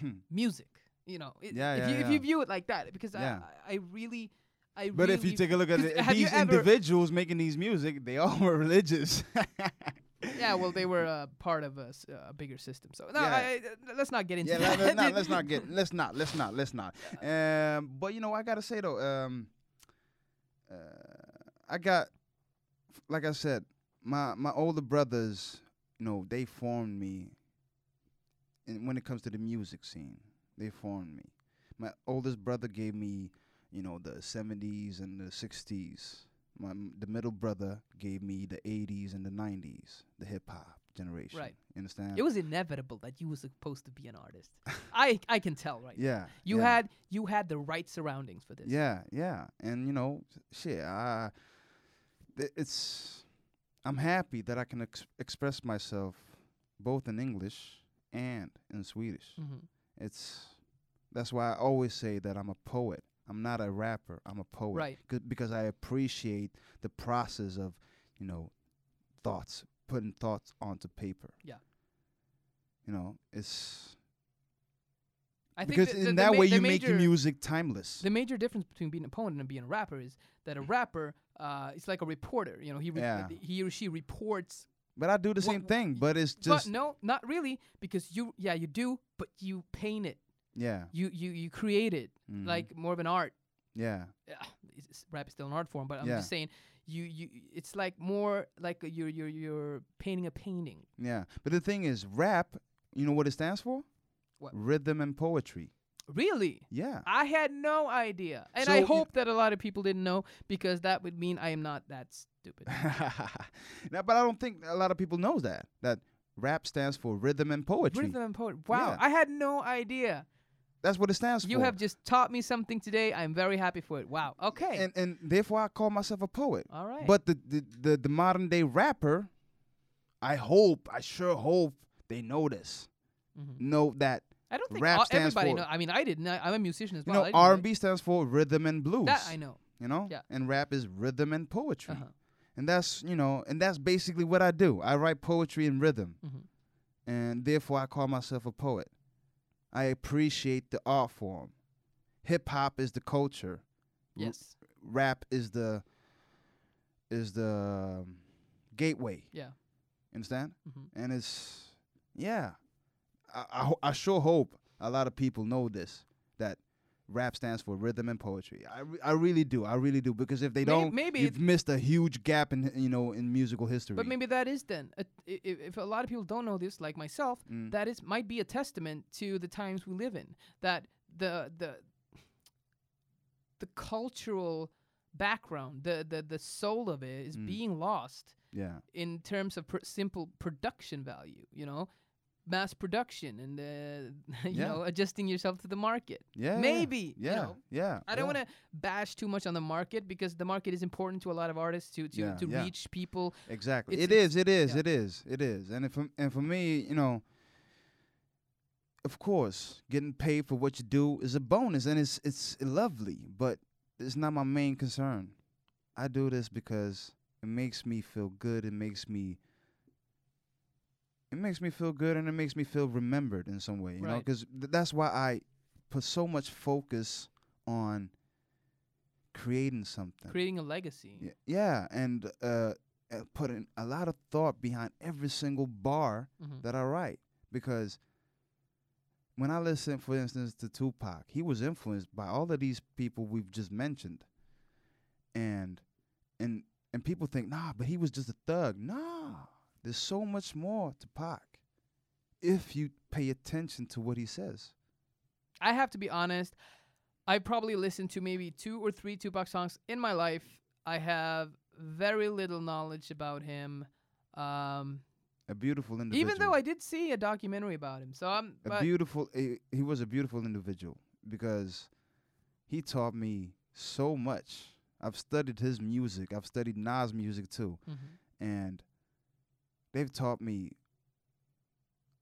Hmm. Music. You know, it, Yeah, if yeah, you if you view it like that, because Yeah. I I really I But if you take a look at it, these individuals making these music, they all were religious. yeah, well, they were uh, part of a, a bigger system. So no, Yeah. I, let's not get into yeah, that. let, us not, let's not get, let's not, let's not, let's not. Um, but you know, I gotta say though, um, uh, I got, like I said, my my older brothers, you know, they formed me. And when it comes to the music scene, they formed me. My oldest brother gave me, you know, the '70s and the '60s My the middle brother gave me the '80s and the '90s, the hip hop generation. Right. You understand? It was inevitable that you were supposed to be an artist. I I can tell right. now. yeah. You yeah. had you had the right surroundings for this. Yeah, yeah, and you know, shit. I, th- it's. I'm happy that I can ex- express myself both in English and in Swedish. hmm It's. That's why I always say that I'm a poet. I'm not a rapper. I'm a poet. Right. 'Cause- because I appreciate the process of, you know, thoughts, putting thoughts onto paper. Yeah. You know, it's I think because the- the- in that ma- way the you make your music timeless. The major difference between being a poet and being a rapper is that a rapper, uh, it's like a reporter. You know, he re- Yeah. he or she reports. But I do the same thing, but it's just but no, not really, because you yeah you do, but you paint it. Yeah. You you you create it mhm, like more of an art. yeah, it's- rap is still an art form, but I'm Yeah. just saying you you it's like more like you're you're you're painting a painting. yeah. But the thing is, rap. You know what it stands for? What? Rhythm and poetry. Really? Yeah. I had no idea. And So I hope that a lot of people didn't know because that would mean I am not that stupid. now, but I don't think a lot of people knows that that rap stands for rhythm and poetry. Rhythm and poetry. Wow, Yeah. I had no idea. That's what it stands You for. You have just taught me something today. I'm very happy for it. Wow. Okay. and and therefore I call myself a poet. All right. But the, the the the modern day rapper, I hope, I sure hope they know this. Mhm. Know that I don't think rap all- stands everybody for- know. I mean, I didn't. I, I'm a musician as you well. I know R and B stands for rhythm and blues. That I know. You know, Yeah. and rap is rhythm and poetry. Uh-huh. And that's you know, and that's basically what I do. I write poetry in rhythm, Mhm. and therefore I call myself a poet. I appreciate the art form. Hip hop is the culture. R- Yes. rap is the is the um, gateway. Yeah. Understand? Mhm. And it's yeah. I I, ho- I sure hope a lot of people know this that rap stands for rhythm and poetry. I, re- I really do. I really do because if they May- don't, maybe you've missed a huge gap in you know in musical history. But maybe that is then. A, i- i- if a lot of people don't know this, like myself, Mm. that is might be a testament to the times we live in. That the the the cultural background, the the the soul of it is Mm. being lost yeah. in terms of pr- simple production value. You know, mass production and uh, you Yeah. know adjusting yourself to the market. Yeah. Maybe, Yeah. you know. yeah. I don't yeah. want to bash too much on the market because the market is important to a lot of artists to to, Yeah, to reach people. Exactly. It's- It is. It is. It is. It is. And if and for me, you know, of course, getting paid for what you do is a bonus, and it's it's lovely, but it's not my main concern. I do this because it makes me feel good. It makes me. It makes me feel good, and it makes me feel remembered in some way. You know, Right. 'cause th- that's why I put so much focus on creating something. creating a legacy. Y- Yeah, and uh, uh, putting a lot of thought behind every single bar Mhm. that I write because when I listen, for instance, to Tupac, he was influenced by all of these people we've just mentioned, and and and people think, nah, but he was just a thug. Nah, there's so much more to Pac if you pay attention to what he says. I have to be honest. I probably listened to maybe two or three Tupac songs in my life. I have very little knowledge about him. Um, A beautiful individual. even though I did see a documentary about him, so I'm. a beautiful he, he was a beautiful individual because he taught me so much i've studied his music i've studied nas music too Mhm. and they've taught me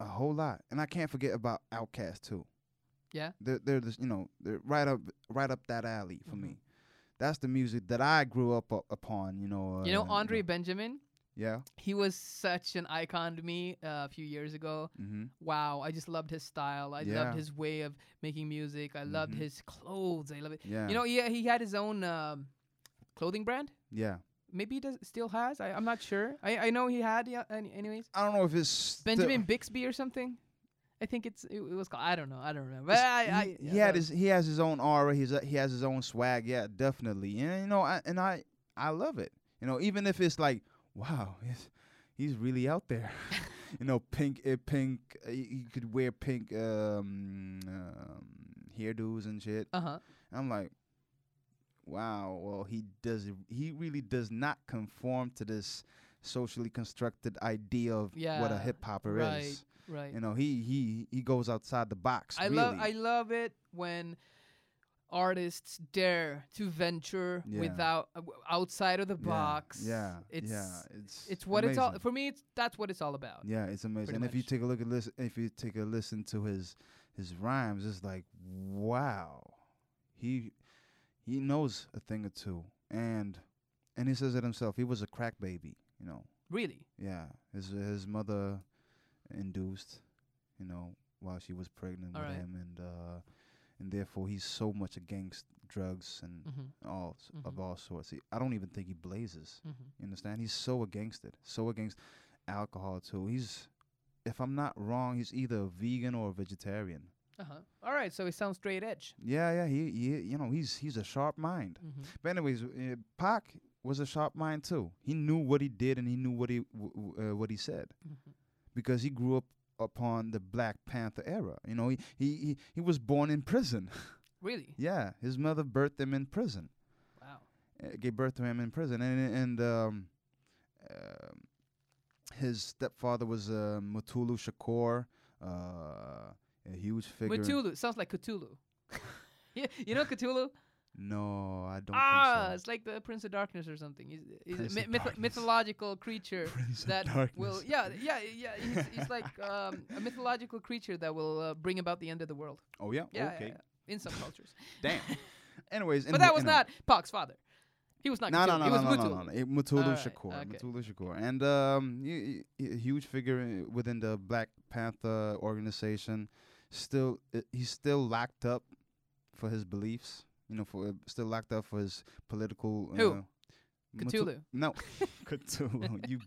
a whole lot and i can't forget about Outkast too Yeah? they're, they're you know they're right up right up that alley for Mhm. me that's the music that i grew up upon you know you know uh, Andre Benjamin. yeah He was such an icon to me uh, a few years ago. mm-hmm. Wow, I just loved his style. I Yeah. loved his way of making music. I loved Mhm. his clothes. I love it. yeah You know, yeah, he had his own um, clothing brand. yeah Maybe he does still has. I, I'm not sure. I, I know he had. Yeah. Any, anyways, i don't know if it's Benjamin Bixby or something. I think it's it, it was called. I don't know. I don't remember. But I, I, he, yeah, he had his he has his own aura. He's he has his own swag. Yeah, definitely. And you know, I, and I I love it. You know, even if it's like, wow, he's, he's really out there. you know, pink uh, pink. Uh, you you could wear pink um, um, hairdos and shit. Uh huh. I'm like, wow, well, he does. He really does not conform to this socially constructed idea of what a hip hopper right, is. right. You know, he he he goes outside the box. I really. love I love it when artists dare to venture Yeah. without uh, outside of the Yeah, box. Yeah, it's yeah, it's it's what it's all for me. It's that's what it's all about. Yeah, it's amazing. And if you take a look at listen, if you take a listen to his his rhymes, it's like wow, he he knows a thing or two, and and he says it himself. He was a crack baby, you know. Really, Yeah, his his mother induced, you know, while she was pregnant with Alright. him, and uh, and therefore he's so much against drugs and mm-hmm. all s of all sorts. He, I don't even think he blazes. Mm-hmm. You understand? He's so against it, so against alcohol too. He's, if I'm not wrong, he's either a vegan or a vegetarian. Uh huh. All right, so he sounds straight edge. Yeah, yeah. He, he you know, he's he's a sharp mind. Mm-hmm. But anyways, uh, Pac was a sharp mind too. He knew what he did and he knew what he w- w- uh, what he said Mm-hmm. because he grew up upon the Black Panther era. You know, he he he, he was born in prison. Really? yeah, his mother birthed him in prison. Wow. uh, gave birth to him in prison, and and um, um his stepfather was uh, Mutulu Shakur, uh, a huge figure. Cthulhu sounds like Cthulhu. yeah, you know Cthulhu? No, I don't ah, think it's like the Prince of Darkness or something. He's, he's a myth- mythological creature. Prince that will yeah yeah yeah he's, he's like um, a mythological creature that will uh, bring about the end of the world Oh yeah. yeah, yeah, okay. yeah, in some cultures Damn. Anyways, but that was not Pac's father he was not No, Cthulhu. no, no, no, was no, no, no, no. Mutulu Shakur, okay. Mutulu Shakur, and um, a huge figure within the Black Panther organization. Still, uh, he's still locked up for his beliefs. You know, for uh, still locked up for his political. Who? Uh, Mutu- Cthulhu. no, Cthulhu. you,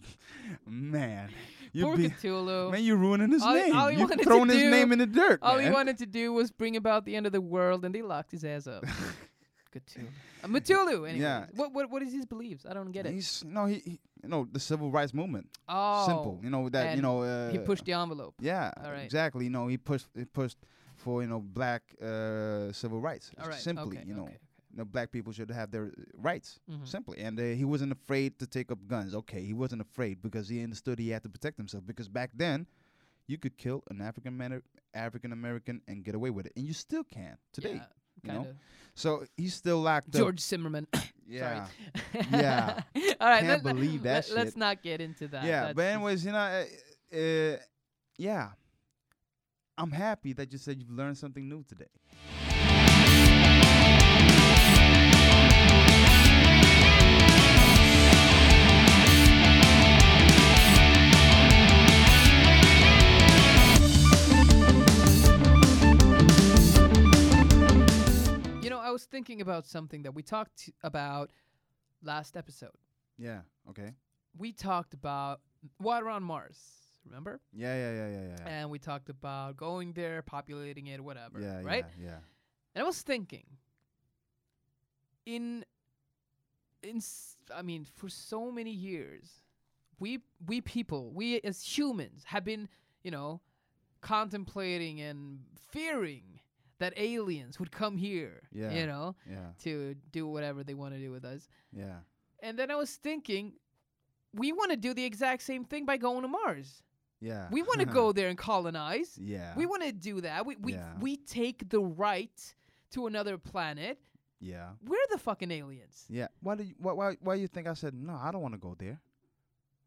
man, you Poor be, Cthulhu man, you're ruining his All name. all you throwing his do- name in the dirt. all he wanted to do was bring about the end of the world and they locked his ass up Cthulhu uh, Mutulu anyways. Yeah. what, what what is his beliefs I don't get it He's no, he, he, you know, the civil rights movement. oh Simple, you know that. You know, uh, he pushed the envelope Yeah, All right. exactly. You know, he pushed he pushed for you know black uh, civil rights. all right Simply, okay, you know, okay, you know, black people should have their uh, rights. okay. Mhm. Simply, and uh, he wasn't afraid to take up guns. Okay, he wasn't afraid because he understood he had to protect himself. Because back then, you could kill an African man, African American, and get away with it, and you still can today. yeah, you kinda. So he's still locked George Zimmerman up. Yeah, Sorry. Yeah. All right. Can't let, believe that let, us not get into that. yeah. That's But anyways, you know, uh, uh, yeah, I'm happy that you said you've learned something new today. Was thinking about something that we talked about last episode. Yeah. Okay. We talked about water on Mars. Remember? Yeah. Yeah. Yeah. Yeah. Yeah. And we talked about going there, populating it, whatever. yeah. right? Yeah. And I was thinking, in, in, s- I mean, for so many years, we we people, we as humans, have been, you know, contemplating and fearing that aliens would come here. Yeah. You know, Yeah. to do whatever they want to do with us. Yeah. And then I was thinking, we want to do the exact same thing by going to Mars. Yeah. We want to go there and colonize. Yeah. We want to do that. We we Yeah. we take the right to another planet. yeah. We're the fucking aliens. Yeah. Why do you, why why why you think I said no? I don't want to go there.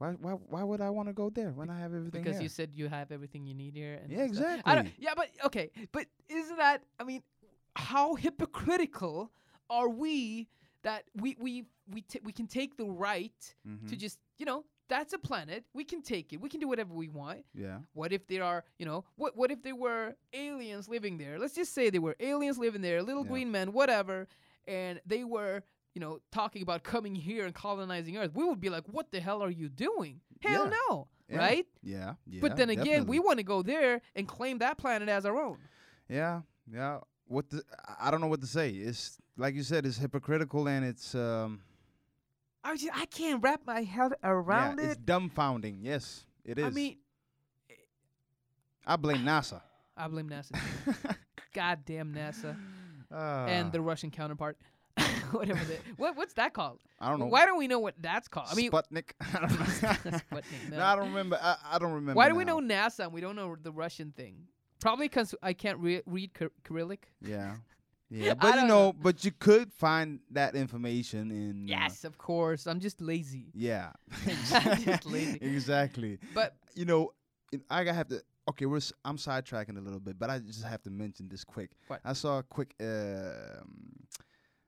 Why why why would I want to go there when I have everything Because here? you said you have everything you need here. And Yeah, stuff. I don't, exactly. yeah, but okay, but isn't that? I mean, how hypocritical are we that we we we t- we can take the right Mhm. to just you know that's a planet we can take it we can do whatever we want yeah. what if there are you know what what if there were aliens living there let's just say there were aliens living there little Yeah. green men whatever and they were you know talking about coming here and colonizing earth we would be like what the hell are you doing hell Yeah. no Yeah. right Yeah. Yeah. but then again we want to go there and claim that planet as our own Yeah, yeah. What the, I- don't know what to say. It's like you said, it's hypocritical and it's um I just I can't wrap my head around yeah, it it's dumbfounding. Yes, it is. I mean I blame NASA. I blame NASA goddamn NASA Ah, and the Russian counterpart Whatever. The, what what's that called? I don't know. Why don't we know what that's called? I mean, Sputnik. I don't know. Sputnik, no. no. I don't remember. I, I don't remember. why do we know NASA and we don't know the Russian thing? Probably because I can't re- read Cyrillic. Yeah. Yeah, but you know, know. but you could find that information in. uh, Yes, of course. I'm just lazy. yeah. Just lazy. exactly. But You know, I gotta have to. Okay, we're. s- I'm sidetracking a little bit, but I just have to mention this quick. What? I saw a quick, um, uh,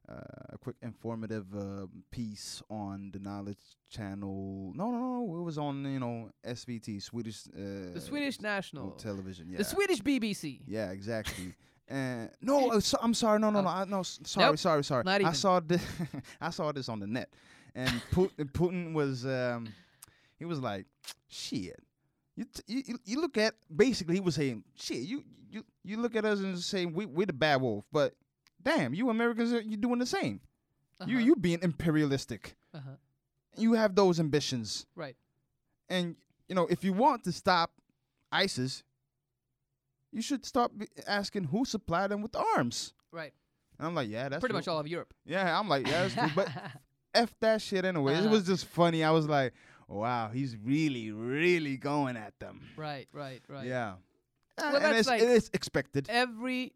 a quick informative uh, piece on the Knowledge Channel. No, no, no. It was on you know SVT, Swedish. Uh, the Swedish national, television. Yeah. the Swedish BBC. Yeah, exactly. And no, uh, so, I'm sorry. No, no, Oh. no. I, no, sorry, Nope, sorry, sorry. not I saw this. I saw this on the net, and Putin, Putin was. Um, he was like, "Shit, you, t- you you you look at basically he was saying, shit, you you you look at us and saying we we're the bad wolf, but damn, you Americans are you doing the same. You Uh-huh, you being imperialistic. uh-huh. You have those ambitions, Right. and you know if you want to stop ISIS, you should start asking who supplied them with arms. Right. And I'm like, yeah, that's Pretty much all of Europe. Yeah, I'm like, yeah, that's true. But f that shit anyway. It Uh-huh. was just funny. I was like, wow, he's really, really going at them. right, right, right. Yeah. Well, and it's, like- it is expected. Every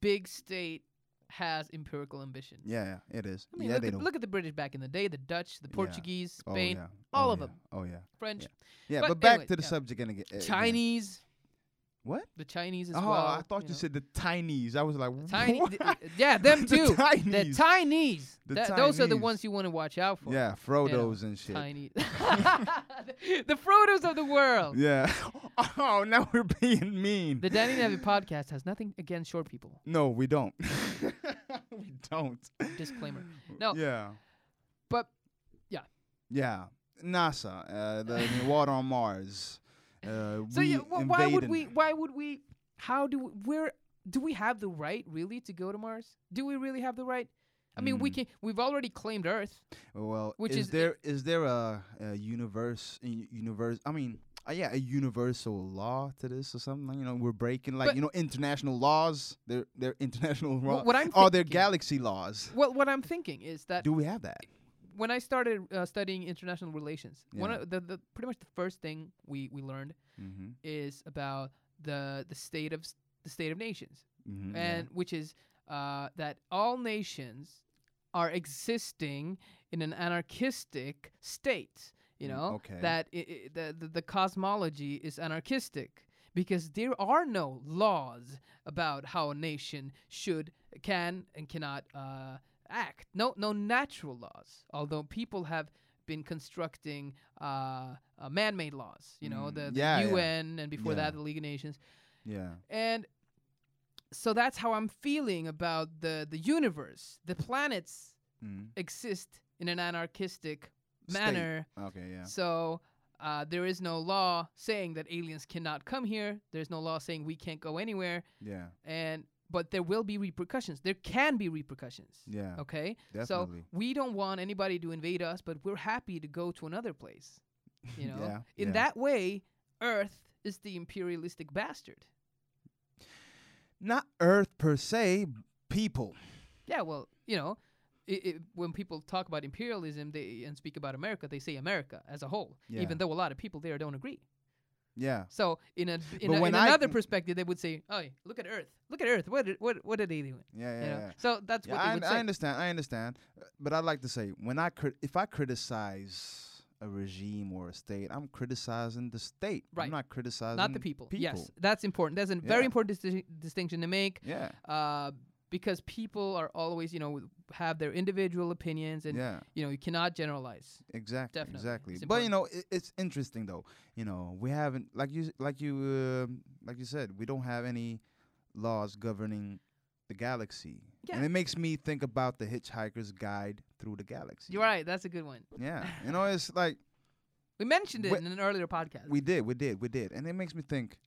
big state has empirical ambition. yeah, yeah, it is. I mean, yeah, look, they at, look at the British back in the day, the Dutch, the Yeah. Portuguese, Oh, Spain, yeah. all Oh, of yeah. them. Oh yeah. French, Yeah, But but, back anyway, to the yeah. subject again. Chinese. What? The Chinese as oh, well. I thought you, know. said the Chinese. I was like, Tiny, th- yeah, them too. The Chinese. Chinese. The That- Those are the ones you want to watch out for. yeah, Frodo's and shit. Tiny. the Frodos of the world. Yeah. Oh, now we're being mean. The Danny Navi podcast has nothing against short people. no, we don't. we don't. Disclaimer. No, Yeah. but yeah. Yeah. NASA, uh, the the water on Mars. Uh, So yeah, wh- why would we? Why would we? How do we, where do we have the right really to go to Mars? Do we really have the right? I mean, we Mm. can. We've already claimed Earth. Well, which is, is- there is there a, a universe universe? I mean, uh, yeah, a universal law to this or something. You know, we're breaking like But- you know international laws. They're they're international laws. what I'm Are there galaxy laws? Well, what I'm thinking is that Do we have that? When I started uh, studying international relations, one of the, the pretty much the first thing we we learned Mm-hmm. is about the the state of the state of nations, mm-hmm and which is uh, that all nations are existing in an anarchistic state. You Mm, know okay. that i i the, the the cosmology is anarchistic because there are no laws about how a nation should can and cannot uh, act. No no natural laws. Although people have been constructing uh, uh, man-made laws. You know Mm, the, the yeah, yeah. UN and before Yeah. that the League of Nations. yeah. And so that's how I'm feeling about the the universe. The planets Mm. exist in an anarchistic State. manner. Okay. Yeah. So uh, there is no law saying that aliens cannot come here. There's no law saying we can't go anywhere. Yeah. And but there will be repercussions. There can be repercussions. Yeah. Okay. Definitely. So we don't want anybody to invade us, but we're happy to go to another place. You know. Yeah, In yeah. that way, Earth is the imperialistic bastard. Not Earth per se, people. Yeah, well, you know, i i when people talk about imperialism they and speak about America, they say America as a whole, Yeah. even though a lot of people there don't agree. Yeah. So in a in, a, in when I- another perspective, they would say, "Oh, look at Earth! Look at Earth! What did, what what are they doing?" Yeah. Yeah. You know? yeah. So that's Yeah, what they I, would I say. understand. I understand. Uh, But I'd like to say when I crit- if I criticize a regime or a state, I'm criticizing the state. Right. I'm not criticizing Not the people. people. Yes, that's important. That's a very important disti- distinction to make. Yeah. Uh, because people are always, you know, have their individual opinions, and yeah. you know, you cannot generalize. Exactly. Definitely. Exactly. It's but you know, it, it's interesting though. You know, we haven't like you like you um like you said, we don't have any laws governing the galaxy. Yeah. And it makes me think about the Hitchhiker's Guide Through the Galaxy. You're right. That's a good one. Yeah. You know, it's like We mentioned it Wh- in an earlier podcast. We did, we did, we did. And it makes me think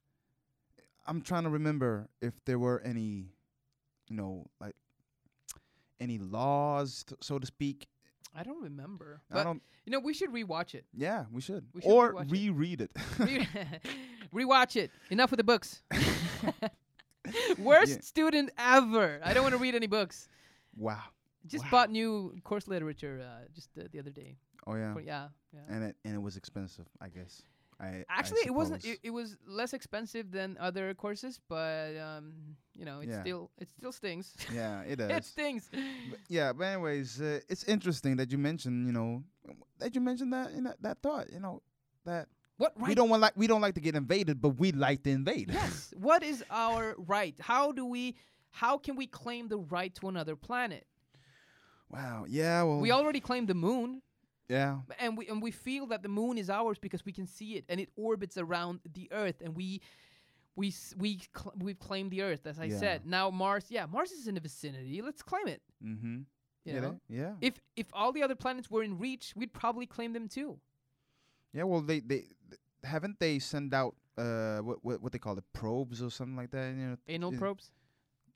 I'm trying to remember if there were any you know, like any laws so to speak. I don't remember, I but don't you know, we should rewatch it. yeah, we should. We should or rewatch it. reread it. Re- rewatch it. Enough with the books. Worst Yeah. student ever. I don't want to read any books. wow. Just Wow. bought new course literature uh, just uh, the other day. Oh yeah. For- yeah, yeah. And it and it was expensive, I guess. I I Actually, it wasn't. It, it was less expensive than other courses, but um, you know, it Yeah. still it still stings. yeah, it does. it stings. But yeah, but anyways, uh, it's interesting that you mentioned, you know, that you mentioned that you know, that thought, you know, that What we don't want like we don't like to get invaded, but we like to invade. yes. What is our right? How do we? How can we claim the right to another planet? wow. Yeah. Well. We already claimed the moon, yeah. and we and we feel that the moon is ours because we can see it and it orbits around the Earth, and we. We s- we cl- we've claimed the Earth, as I Yeah. said. Now Mars, yeah, Mars is in the vicinity. Let's claim it. Mm-hmm. You yeah. know, yeah. if if all the other planets were in reach, we'd probably claim them too. Yeah. Well, they they th- haven't they send out uh what what what they call it probes or something like that. You know. Anal probes.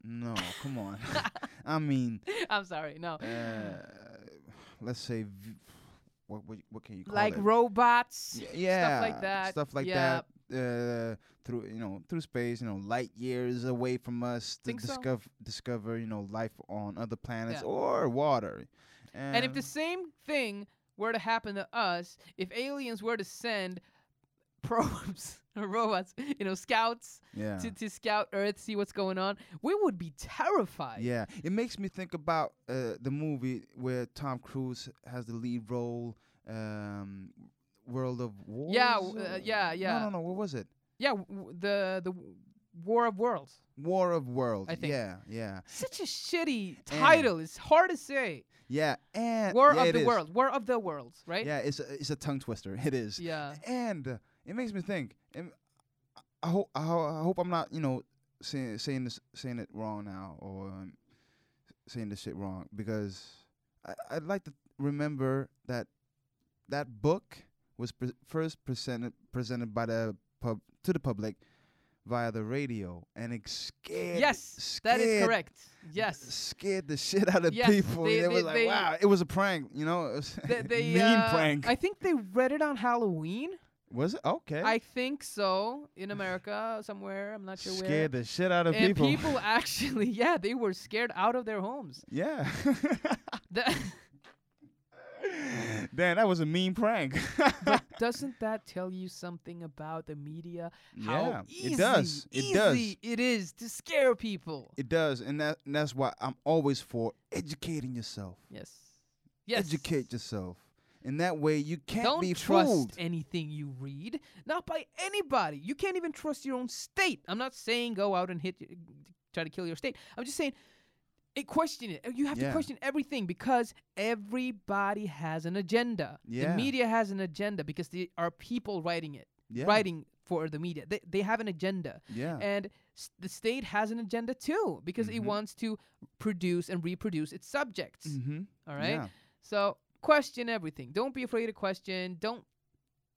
No, come on. I mean, I'm sorry, no. uh, let's say, v- what what what can you call like it? robots. Y- yeah, stuff like that. Stuff like that. Uh, through you know through space, you know, light years away from us to Think so? discover discover you know life on other planets Yeah. or water. And if the same thing were to happen to us, if aliens were to send probes or robots, you know, scouts yeah. to, to scout Earth, see what's going on, we would be terrified. Yeah, it makes me think about uh, the movie where Tom Cruise has the lead role, um, World of War. Yeah, uh, yeah, yeah. No, no, no. What was it? Yeah, the the War of Worlds. War of Worlds. I think. Yeah, yeah, Such a shitty And- title. It's hard to say. yeah. And War yeah, of the is. World. War of the Worlds, right? Yeah, it's a, it's a tongue twister. It is. Yeah. And uh, it makes me think. And I hope I, ho- I hope I'm not you know saying saying this saying it wrong now or um, saying this shit wrong because I, I'd like to remember that that book was pre- first presented presented by the pub to the public via the radio and it scared Yes, that is correct. Yes. scared the shit out of Yes, people. they- it was they- like they- wow, it was a prank, you know. It was They, they, mean uh, prank. I think they read it on Halloween. Was it okay? I think so. In America, somewhere. I'm not sure where. scared the shit out of and people. actually, yeah, they were scared out of their homes. yeah. That, Damn, that was a mean prank. but doesn't that tell you something about the media? How yeah, easy, it does. It does. it is to scare people. It does, and that and that's why I'm always for educating yourself. yes. Yes. Educate yourself, and that way you can't Don't be trust fooled. anything you read, not by anybody. You can't even trust your own state. I'm not saying go out and hit, try to kill your state. I'm just saying, it question it. You have Yeah. to question everything because everybody has an agenda. Yeah. The media has an agenda because there are people writing it, Yeah, writing for the media. They they have an agenda, yeah, and s- the state has an agenda too because it Mhm. wants to produce and reproduce its subjects. mm-hmm. All right. Yeah. So question everything. Don't be afraid to question. Don't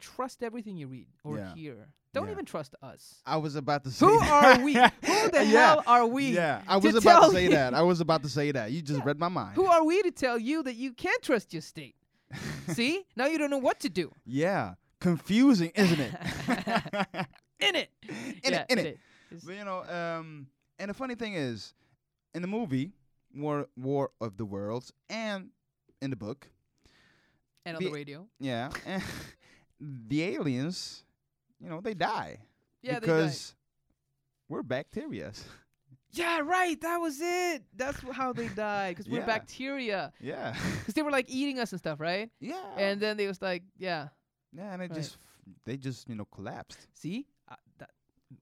trust everything you read or Yeah. hear. Don't Yeah. even trust us. I was about to say. Who that. are we? Who the Yeah. hell are we? Yeah, I to was about to say that. I was about to say that. You just read my mind. Who are we to tell you that you can't trust your state? See? Now you don't know what to do. yeah, confusing, isn't it? In it. in it, in it. It's- But you know, um, and the funny thing is, in the movie War War of the Worlds and in the book, And on the the- radio. yeah, the aliens, you know, they die Yeah, they because we're bacteria. Yeah, right. That was it. That's how they died because we're Yeah. bacteria. yeah, Because they were like eating us and stuff, right? yeah, And then they was like, yeah, yeah, and they Right. just they just you know collapsed. see, uh, that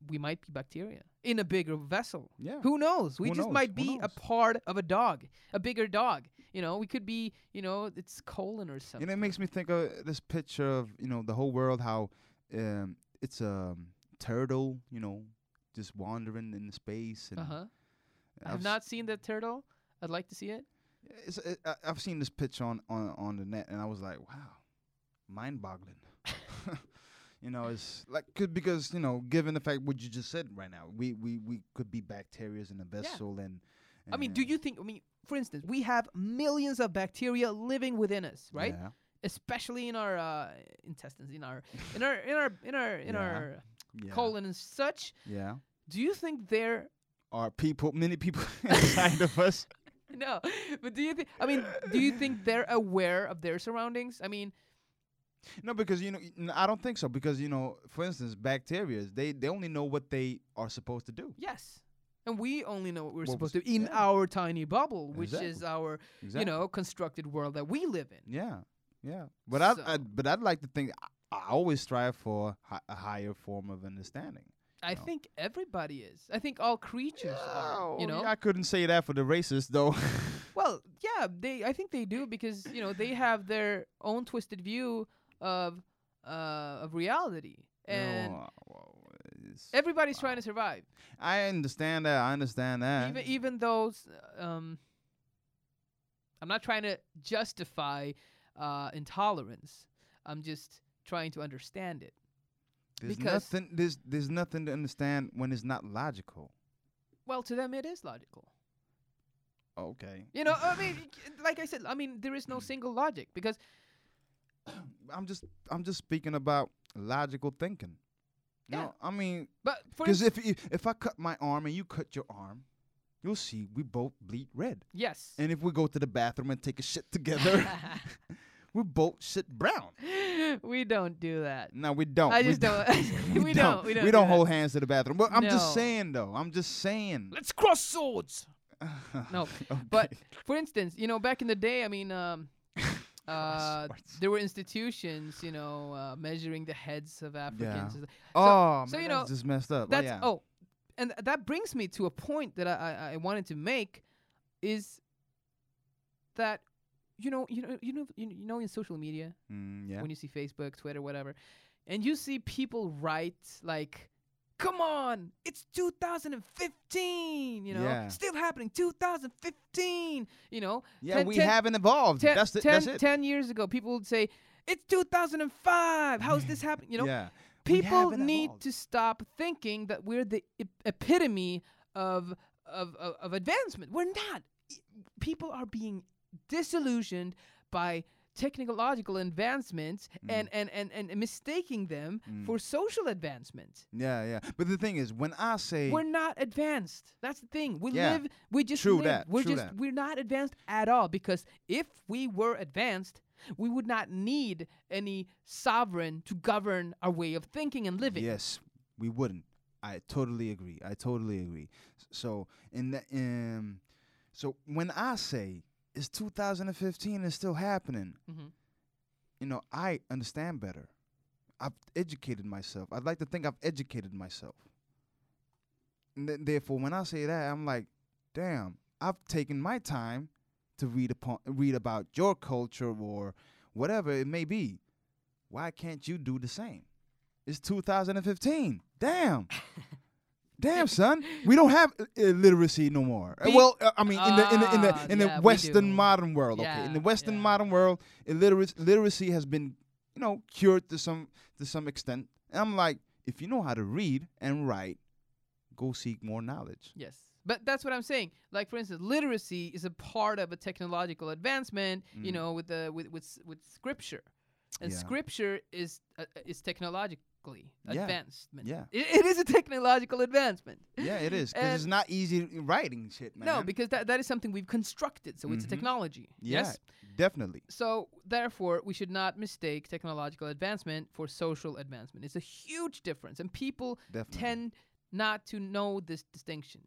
we might be bacteria in a bigger vessel. Yeah, Who knows? We Who just knows? might be a part of a dog, a bigger dog. You know, we could be, you know, it's colon or something. And it makes me think of this picture of you know the whole world how um it's a um, turtle you know just wandering in space and Uh huh. I I've not seen that turtle. I'd like to see it. It's, it, I- I've seen this picture on, on on the net and I was like wow mind-boggling you know it's like could because you know given the fact what you just said right now we we, we could be bacteria in a vessel and, I mean, do you think? I mean, for instance, we have millions of bacteria living within us, right? yeah, Especially in our uh, intestines, in our, in our, in our, in our, in Yeah. our yeah, colon and such. yeah Do you think they're are people many people inside of us no, but do you think? I mean, do you think they're aware of their surroundings? I mean, No, because you know, I don't think so. Because you know, for instance, bacteria, they they only know what they are supposed to do. yes. And we only know what we're supposed to in yeah. our tiny bubble, which is our, Exactly. you know, constructed world that we live in. Yeah, yeah. But I, I but I'd like to think I, I always strive for hi- a higher form of understanding. I No. think everybody is. I think all creatures are. You know. I couldn't say that for the racists though. Well, yeah, they. I think they do because you know they have their own twisted view of uh, of reality, and No, it's- everybody's trying to survive. I understand that. I understand that. even even those um I'm not trying to justify uh intolerance. I'm just trying to understand it. there's because- nothing. There's there's nothing to understand when it's not logical. Well, to them it is logical. Okay. You know, I mean like I said, I mean there is no single logic because I'm just I'm just speaking about logical thinking. Yeah. No, I mean, but because if you, if I cut my arm and you cut your arm, you'll see we both bleed red. yes. And if we go to the bathroom and take a shit together, we both shit brown. we don't do that. No, we don't. I We just don't- we don't- we don't We do don't that. hold hands to the bathroom. But I'm No. just saying, though. I'm just saying. Let's cross swords. No, but for instance, you know, back in the day, I mean, um, uh, there were institutions, you know, uh, measuring the heads of Africans. and oh, so, man, you know, just messed up. That's oh, yeah. oh, and th- that brings me to a point that I, I I wanted to make, is that, you know, you know, you know, you you know, in social media, Mm, yeah. when you see Facebook, Twitter, whatever, and you see people write like, "Come on, it's 2015," you know, Yeah. still happening, 2015, you know, yeah, 10 we 10 haven't evolved. ten, that's, the, 10 that's it. 10 years ago, people would say, "It's 2005. How's this happening?" You know, yeah. People need evolved. to stop thinking that we're the ep- epitome of, of of of advancement. We're not. People are being disillusioned by technological advancements and, and, and, and mistaking them Mm. for social advancement. Yeah, yeah. But the thing is, when I say We're not advanced. That's the thing. We Yeah. live. We just True live. that, We're true just. that. We're not advanced at all. Because if we were advanced, we would not need any sovereign to govern our way of thinking and living. Yes, we wouldn't. I totally agree. I totally agree. So in the um, so when I say it's 2015 and still happening, Mhm. you know, I understand better. I've educated myself. I'd like to think I've educated myself. And th- therefore, when I say that, I'm like, damn, I've taken my time to read upon read about your culture or whatever it may be. Why can't you do the same? It's 2015. Damn. Damn, son, we don't have uh, illiteracy no more. Uh, Be- well, uh, I mean, in the in the in the Ah, in the we Western do. modern world, okay, in the Western yeah. modern world, illiteracy literacy has been, you know, cured to some to some extent. And I'm like, if you know how to read and write, go seek more knowledge. Yes. But that's what I'm saying. Like for instance, literacy is a part of a technological advancement. You Mm. know, with the with with with scripture, and scripture is uh, uh, is technologically Yeah. advancement. Yeah. It, it is a technological advancement. Yeah, it is because it's not easy writing shit, man. No, because that that is something we've constructed. So it's a Mhm. technology. yeah, Yes. definitely. So therefore, we should not mistake technological advancement for social advancement. It's a huge difference, and people Definitely. tend not to know this distinction.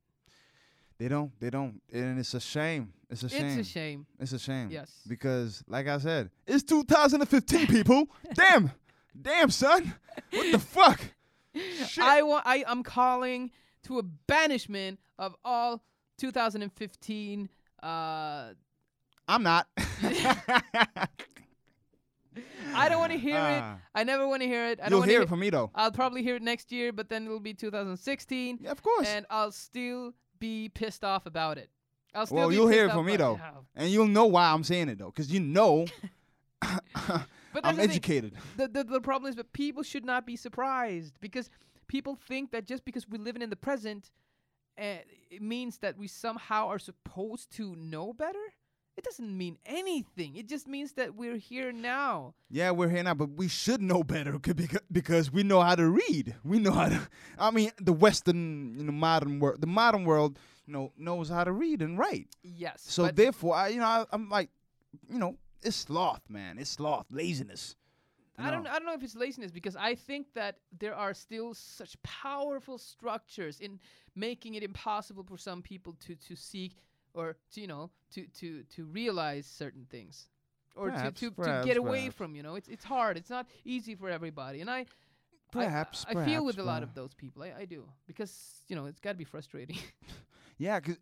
They don't. They don't. And it's a shame. It's a shame. It's a shame. It's a shame. Yes. Because, like I said, it's 2015, people. Damn. Damn, son. What the fuck? Shit. I want. I I'm calling to a banishment of all 2015. Uh, I'm not. I don't want to hear it. Ah. I never want to hear it. I don't You'll wanna hear it from me, though. I'll probably hear it next year, but then it'll be 2016, Yeah, of course. and I'll still be pissed off about it. I'll still well, you'll hear it from me, though. And you'll know why I'm saying it, though. Because you know But I'm that's the thing. educated. the, the the problem is that people should not be surprised because people think that just because we're living in the present, uh, it means that we somehow are supposed to know better. it doesn't mean anything. It just means that we're here now. Yeah, we're here now, but we should know better because because we know how to read. We know how to. I mean, the Western, you know, modern world, the modern world, you know, knows how to read and write. Yes. So therefore, I, you know, I, I'm like, you know, it's sloth, man. It's sloth, laziness. you I don't know. I don't know if it's laziness because I think that there are still such powerful structures in making it impossible for some people to to seek or to you know to to to realize certain things or Perhaps, to to, to perhaps, get away perhaps. from you know it's it's hard it's not easy for everybody and I Perhaps, I, I feel with a lot of those people I, I do because you know it's got to be frustrating Yeah, cause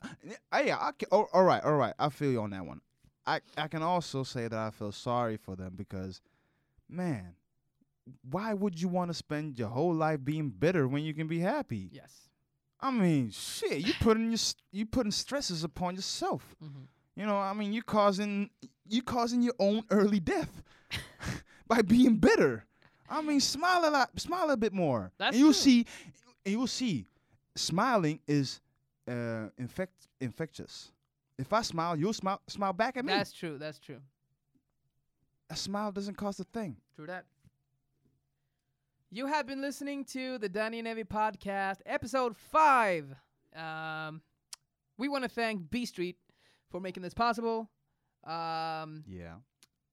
I, yeah, I can, oh, all right, all right. I feel you on that one. I I can also say that I feel sorry for them because, man, why would you want to spend your whole life being bitter when you can be happy? yes I mean, shit, you putting your you putting stresses upon yourself. hmm You know, I mean, you causing you causing your own early death by being bitter. I mean, smile a lot, smile a bit more. That's and you'll true. see, and you'll see, smiling is uh, infect infectious. If I smile, you'll smile smile back at me. that's true that's true a smile doesn't cost a thing. True that. You have been listening to the Danny and Evie podcast, episode five. Um, we want to thank B Street for making this possible. Um, Yeah.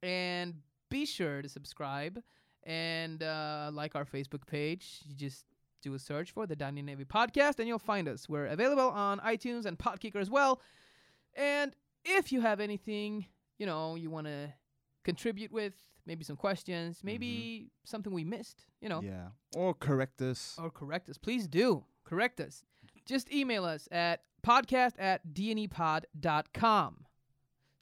and be sure to subscribe and uh, like our Facebook page. You just do a search for the Danny and Evie podcast, and you'll find us. We're available on iTunes and Podkicker as well. And if you have anything, you know, you want to contribute with, maybe some questions, maybe something we missed, you know, Yeah. Or correct us. or correct us, please do correct us. Just email us at podcast at dnepod.com.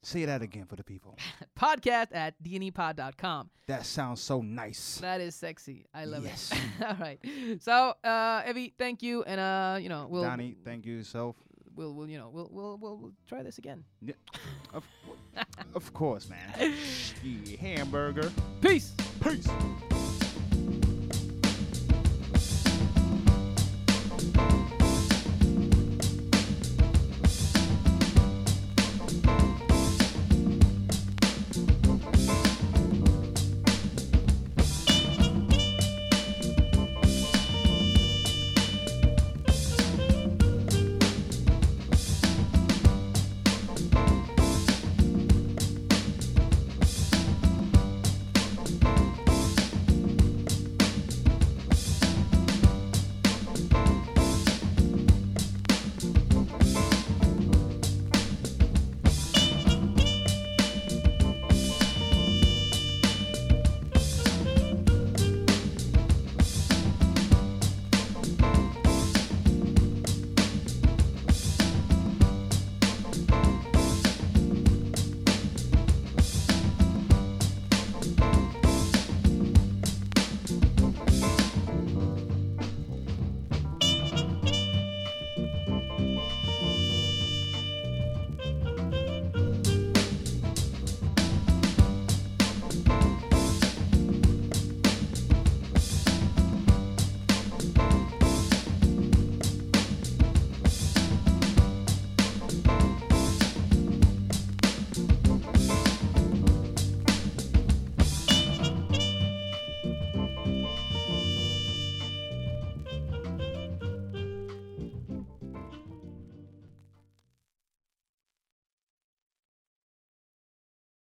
Say that again for the people. Podcast at dnepod.com. That sounds so nice. That is sexy. I love Yes. it. All right. So, uh, Evie, thank you, and uh, you know, we'll Donnie, thank you yourself. We'll, we'll, you know, we'll, we'll, we'll, we'll try this again. Of, of course, man. Hamburger. Peace. Peace.